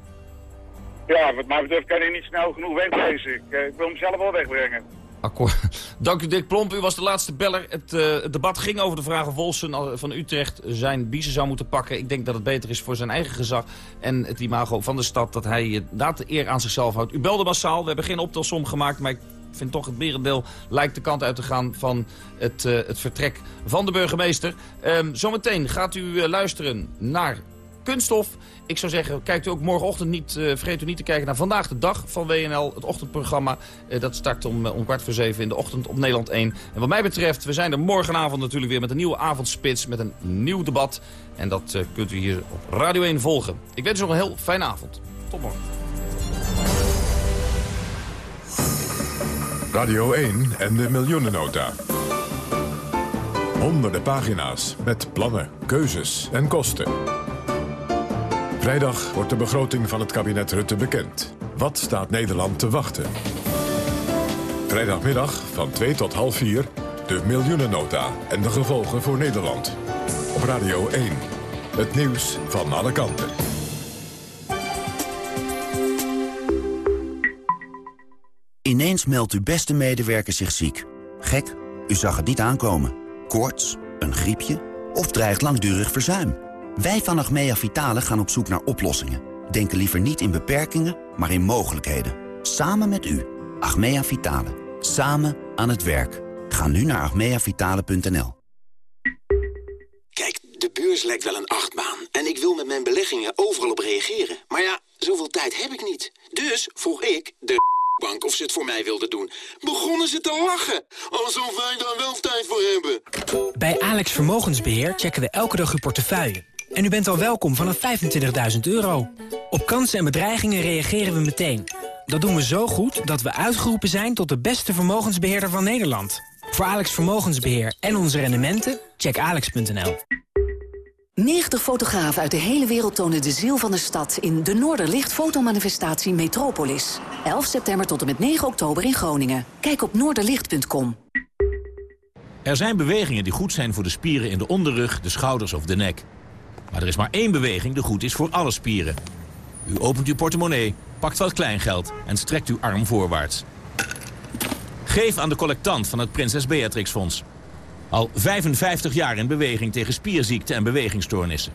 Speaker 38: Ja, wat mij betreft kan hij niet snel genoeg wegwezen. Ik, eh, ik wil hem zelf wel wegbrengen.
Speaker 21: Akkoord. Dank u Dick Plomp. U was de laatste beller. Het, het, debat ging over de vraag of Wolsen van Utrecht zijn biezen zou moeten pakken. Ik denk dat het beter is voor zijn eigen gezag en het imago van de stad... dat hij uh, dat de eer aan zichzelf houdt. U belde massaal. We hebben geen optelsom gemaakt, maar ik vind toch het merendeel lijkt de kant uit te gaan van het, het vertrek van de burgemeester. Um, zometeen gaat u luisteren naar Kunststof. Ik zou zeggen, kijkt u ook morgenochtend niet, uh, vergeet u niet te kijken naar Vandaag de Dag van WNL. Het ochtendprogramma, dat start om, om kwart voor zeven in de ochtend op Nederland 1. En wat mij betreft, we zijn er morgenavond natuurlijk weer met een nieuwe avondspits. Met een nieuw debat. En dat kunt u hier op Radio 1 volgen. Ik wens u nog een heel fijne avond. Tot morgen.
Speaker 1: Radio 1 en de miljoenennota. Honderden pagina's met plannen, keuzes en kosten. Vrijdag wordt de begroting van het kabinet Rutte bekend. Wat staat Nederland te wachten? Vrijdagmiddag van 2 tot half 4 de miljoenennota en de gevolgen voor Nederland. Op Radio 1. Het nieuws van alle kanten.
Speaker 39: Ineens meldt uw beste medewerker zich ziek. Gek, u zag het niet aankomen. Koorts, een griepje of dreigt langdurig verzuim. Wij van Achmea Vitale gaan op zoek naar oplossingen. Denken liever niet in beperkingen, maar in mogelijkheden. Samen met u. Achmea Vitale. Samen aan het werk. Ga nu naar achmeavitale.nl.
Speaker 40: Kijk, de beurs lijkt wel een achtbaan. En ik wil met mijn beleggingen overal op reageren. Maar ja, zoveel tijd heb ik niet. Dus vroeg ik de bank of ze het voor mij wilden doen. Begonnen ze te lachen, alsof wij daar wel tijd voor hebben.
Speaker 41: Bij Alex Vermogensbeheer checken we elke dag uw portefeuille. En u bent al welkom vanaf 25.000 euro. Op kansen en bedreigingen reageren we meteen. Dat doen we zo goed dat we uitgeroepen zijn tot de beste vermogensbeheerder van Nederland. Voor Alex Vermogensbeheer en onze rendementen, check alex.nl.
Speaker 26: 90 fotografen uit de hele wereld tonen de ziel van de stad... in de Noorderlicht fotomanifestatie Metropolis. 11 september tot en met 9 oktober in Groningen. Kijk op noorderlicht.com.
Speaker 2: Er zijn bewegingen die goed zijn voor de spieren in de onderrug, de schouders of de nek. Maar er is maar één beweging die goed is voor alle spieren. U opent uw portemonnee, pakt wat kleingeld en strekt uw arm voorwaarts. Geef aan de collectant van het Prinses Beatrix Fonds. Al 55 jaar in beweging tegen spierziekten en bewegingsstoornissen.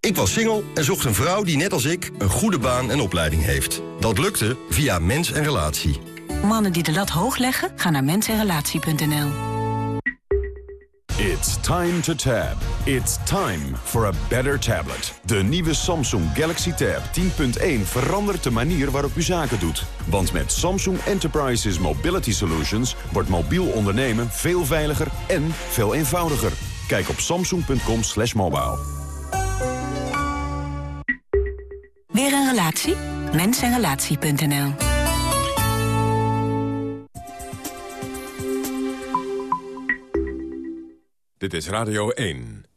Speaker 40: Ik was single en zocht een vrouw die net als ik een goede baan en opleiding heeft. Dat lukte via Mens en Relatie.
Speaker 26: Mannen die de lat hoog leggen, gaan naar mensenrelatie.nl.
Speaker 5: It's time to tab. It's time for a better tablet. De nieuwe Samsung Galaxy Tab 10.1 verandert de manier waarop u zaken doet. Want met Samsung Enterprises Mobility Solutions wordt mobiel ondernemen veel veiliger en veel eenvoudiger. Kijk op samsung.com slash mobile.
Speaker 26: Weer een relatie? Mensenrelatie.nl
Speaker 1: Dit is Radio 1.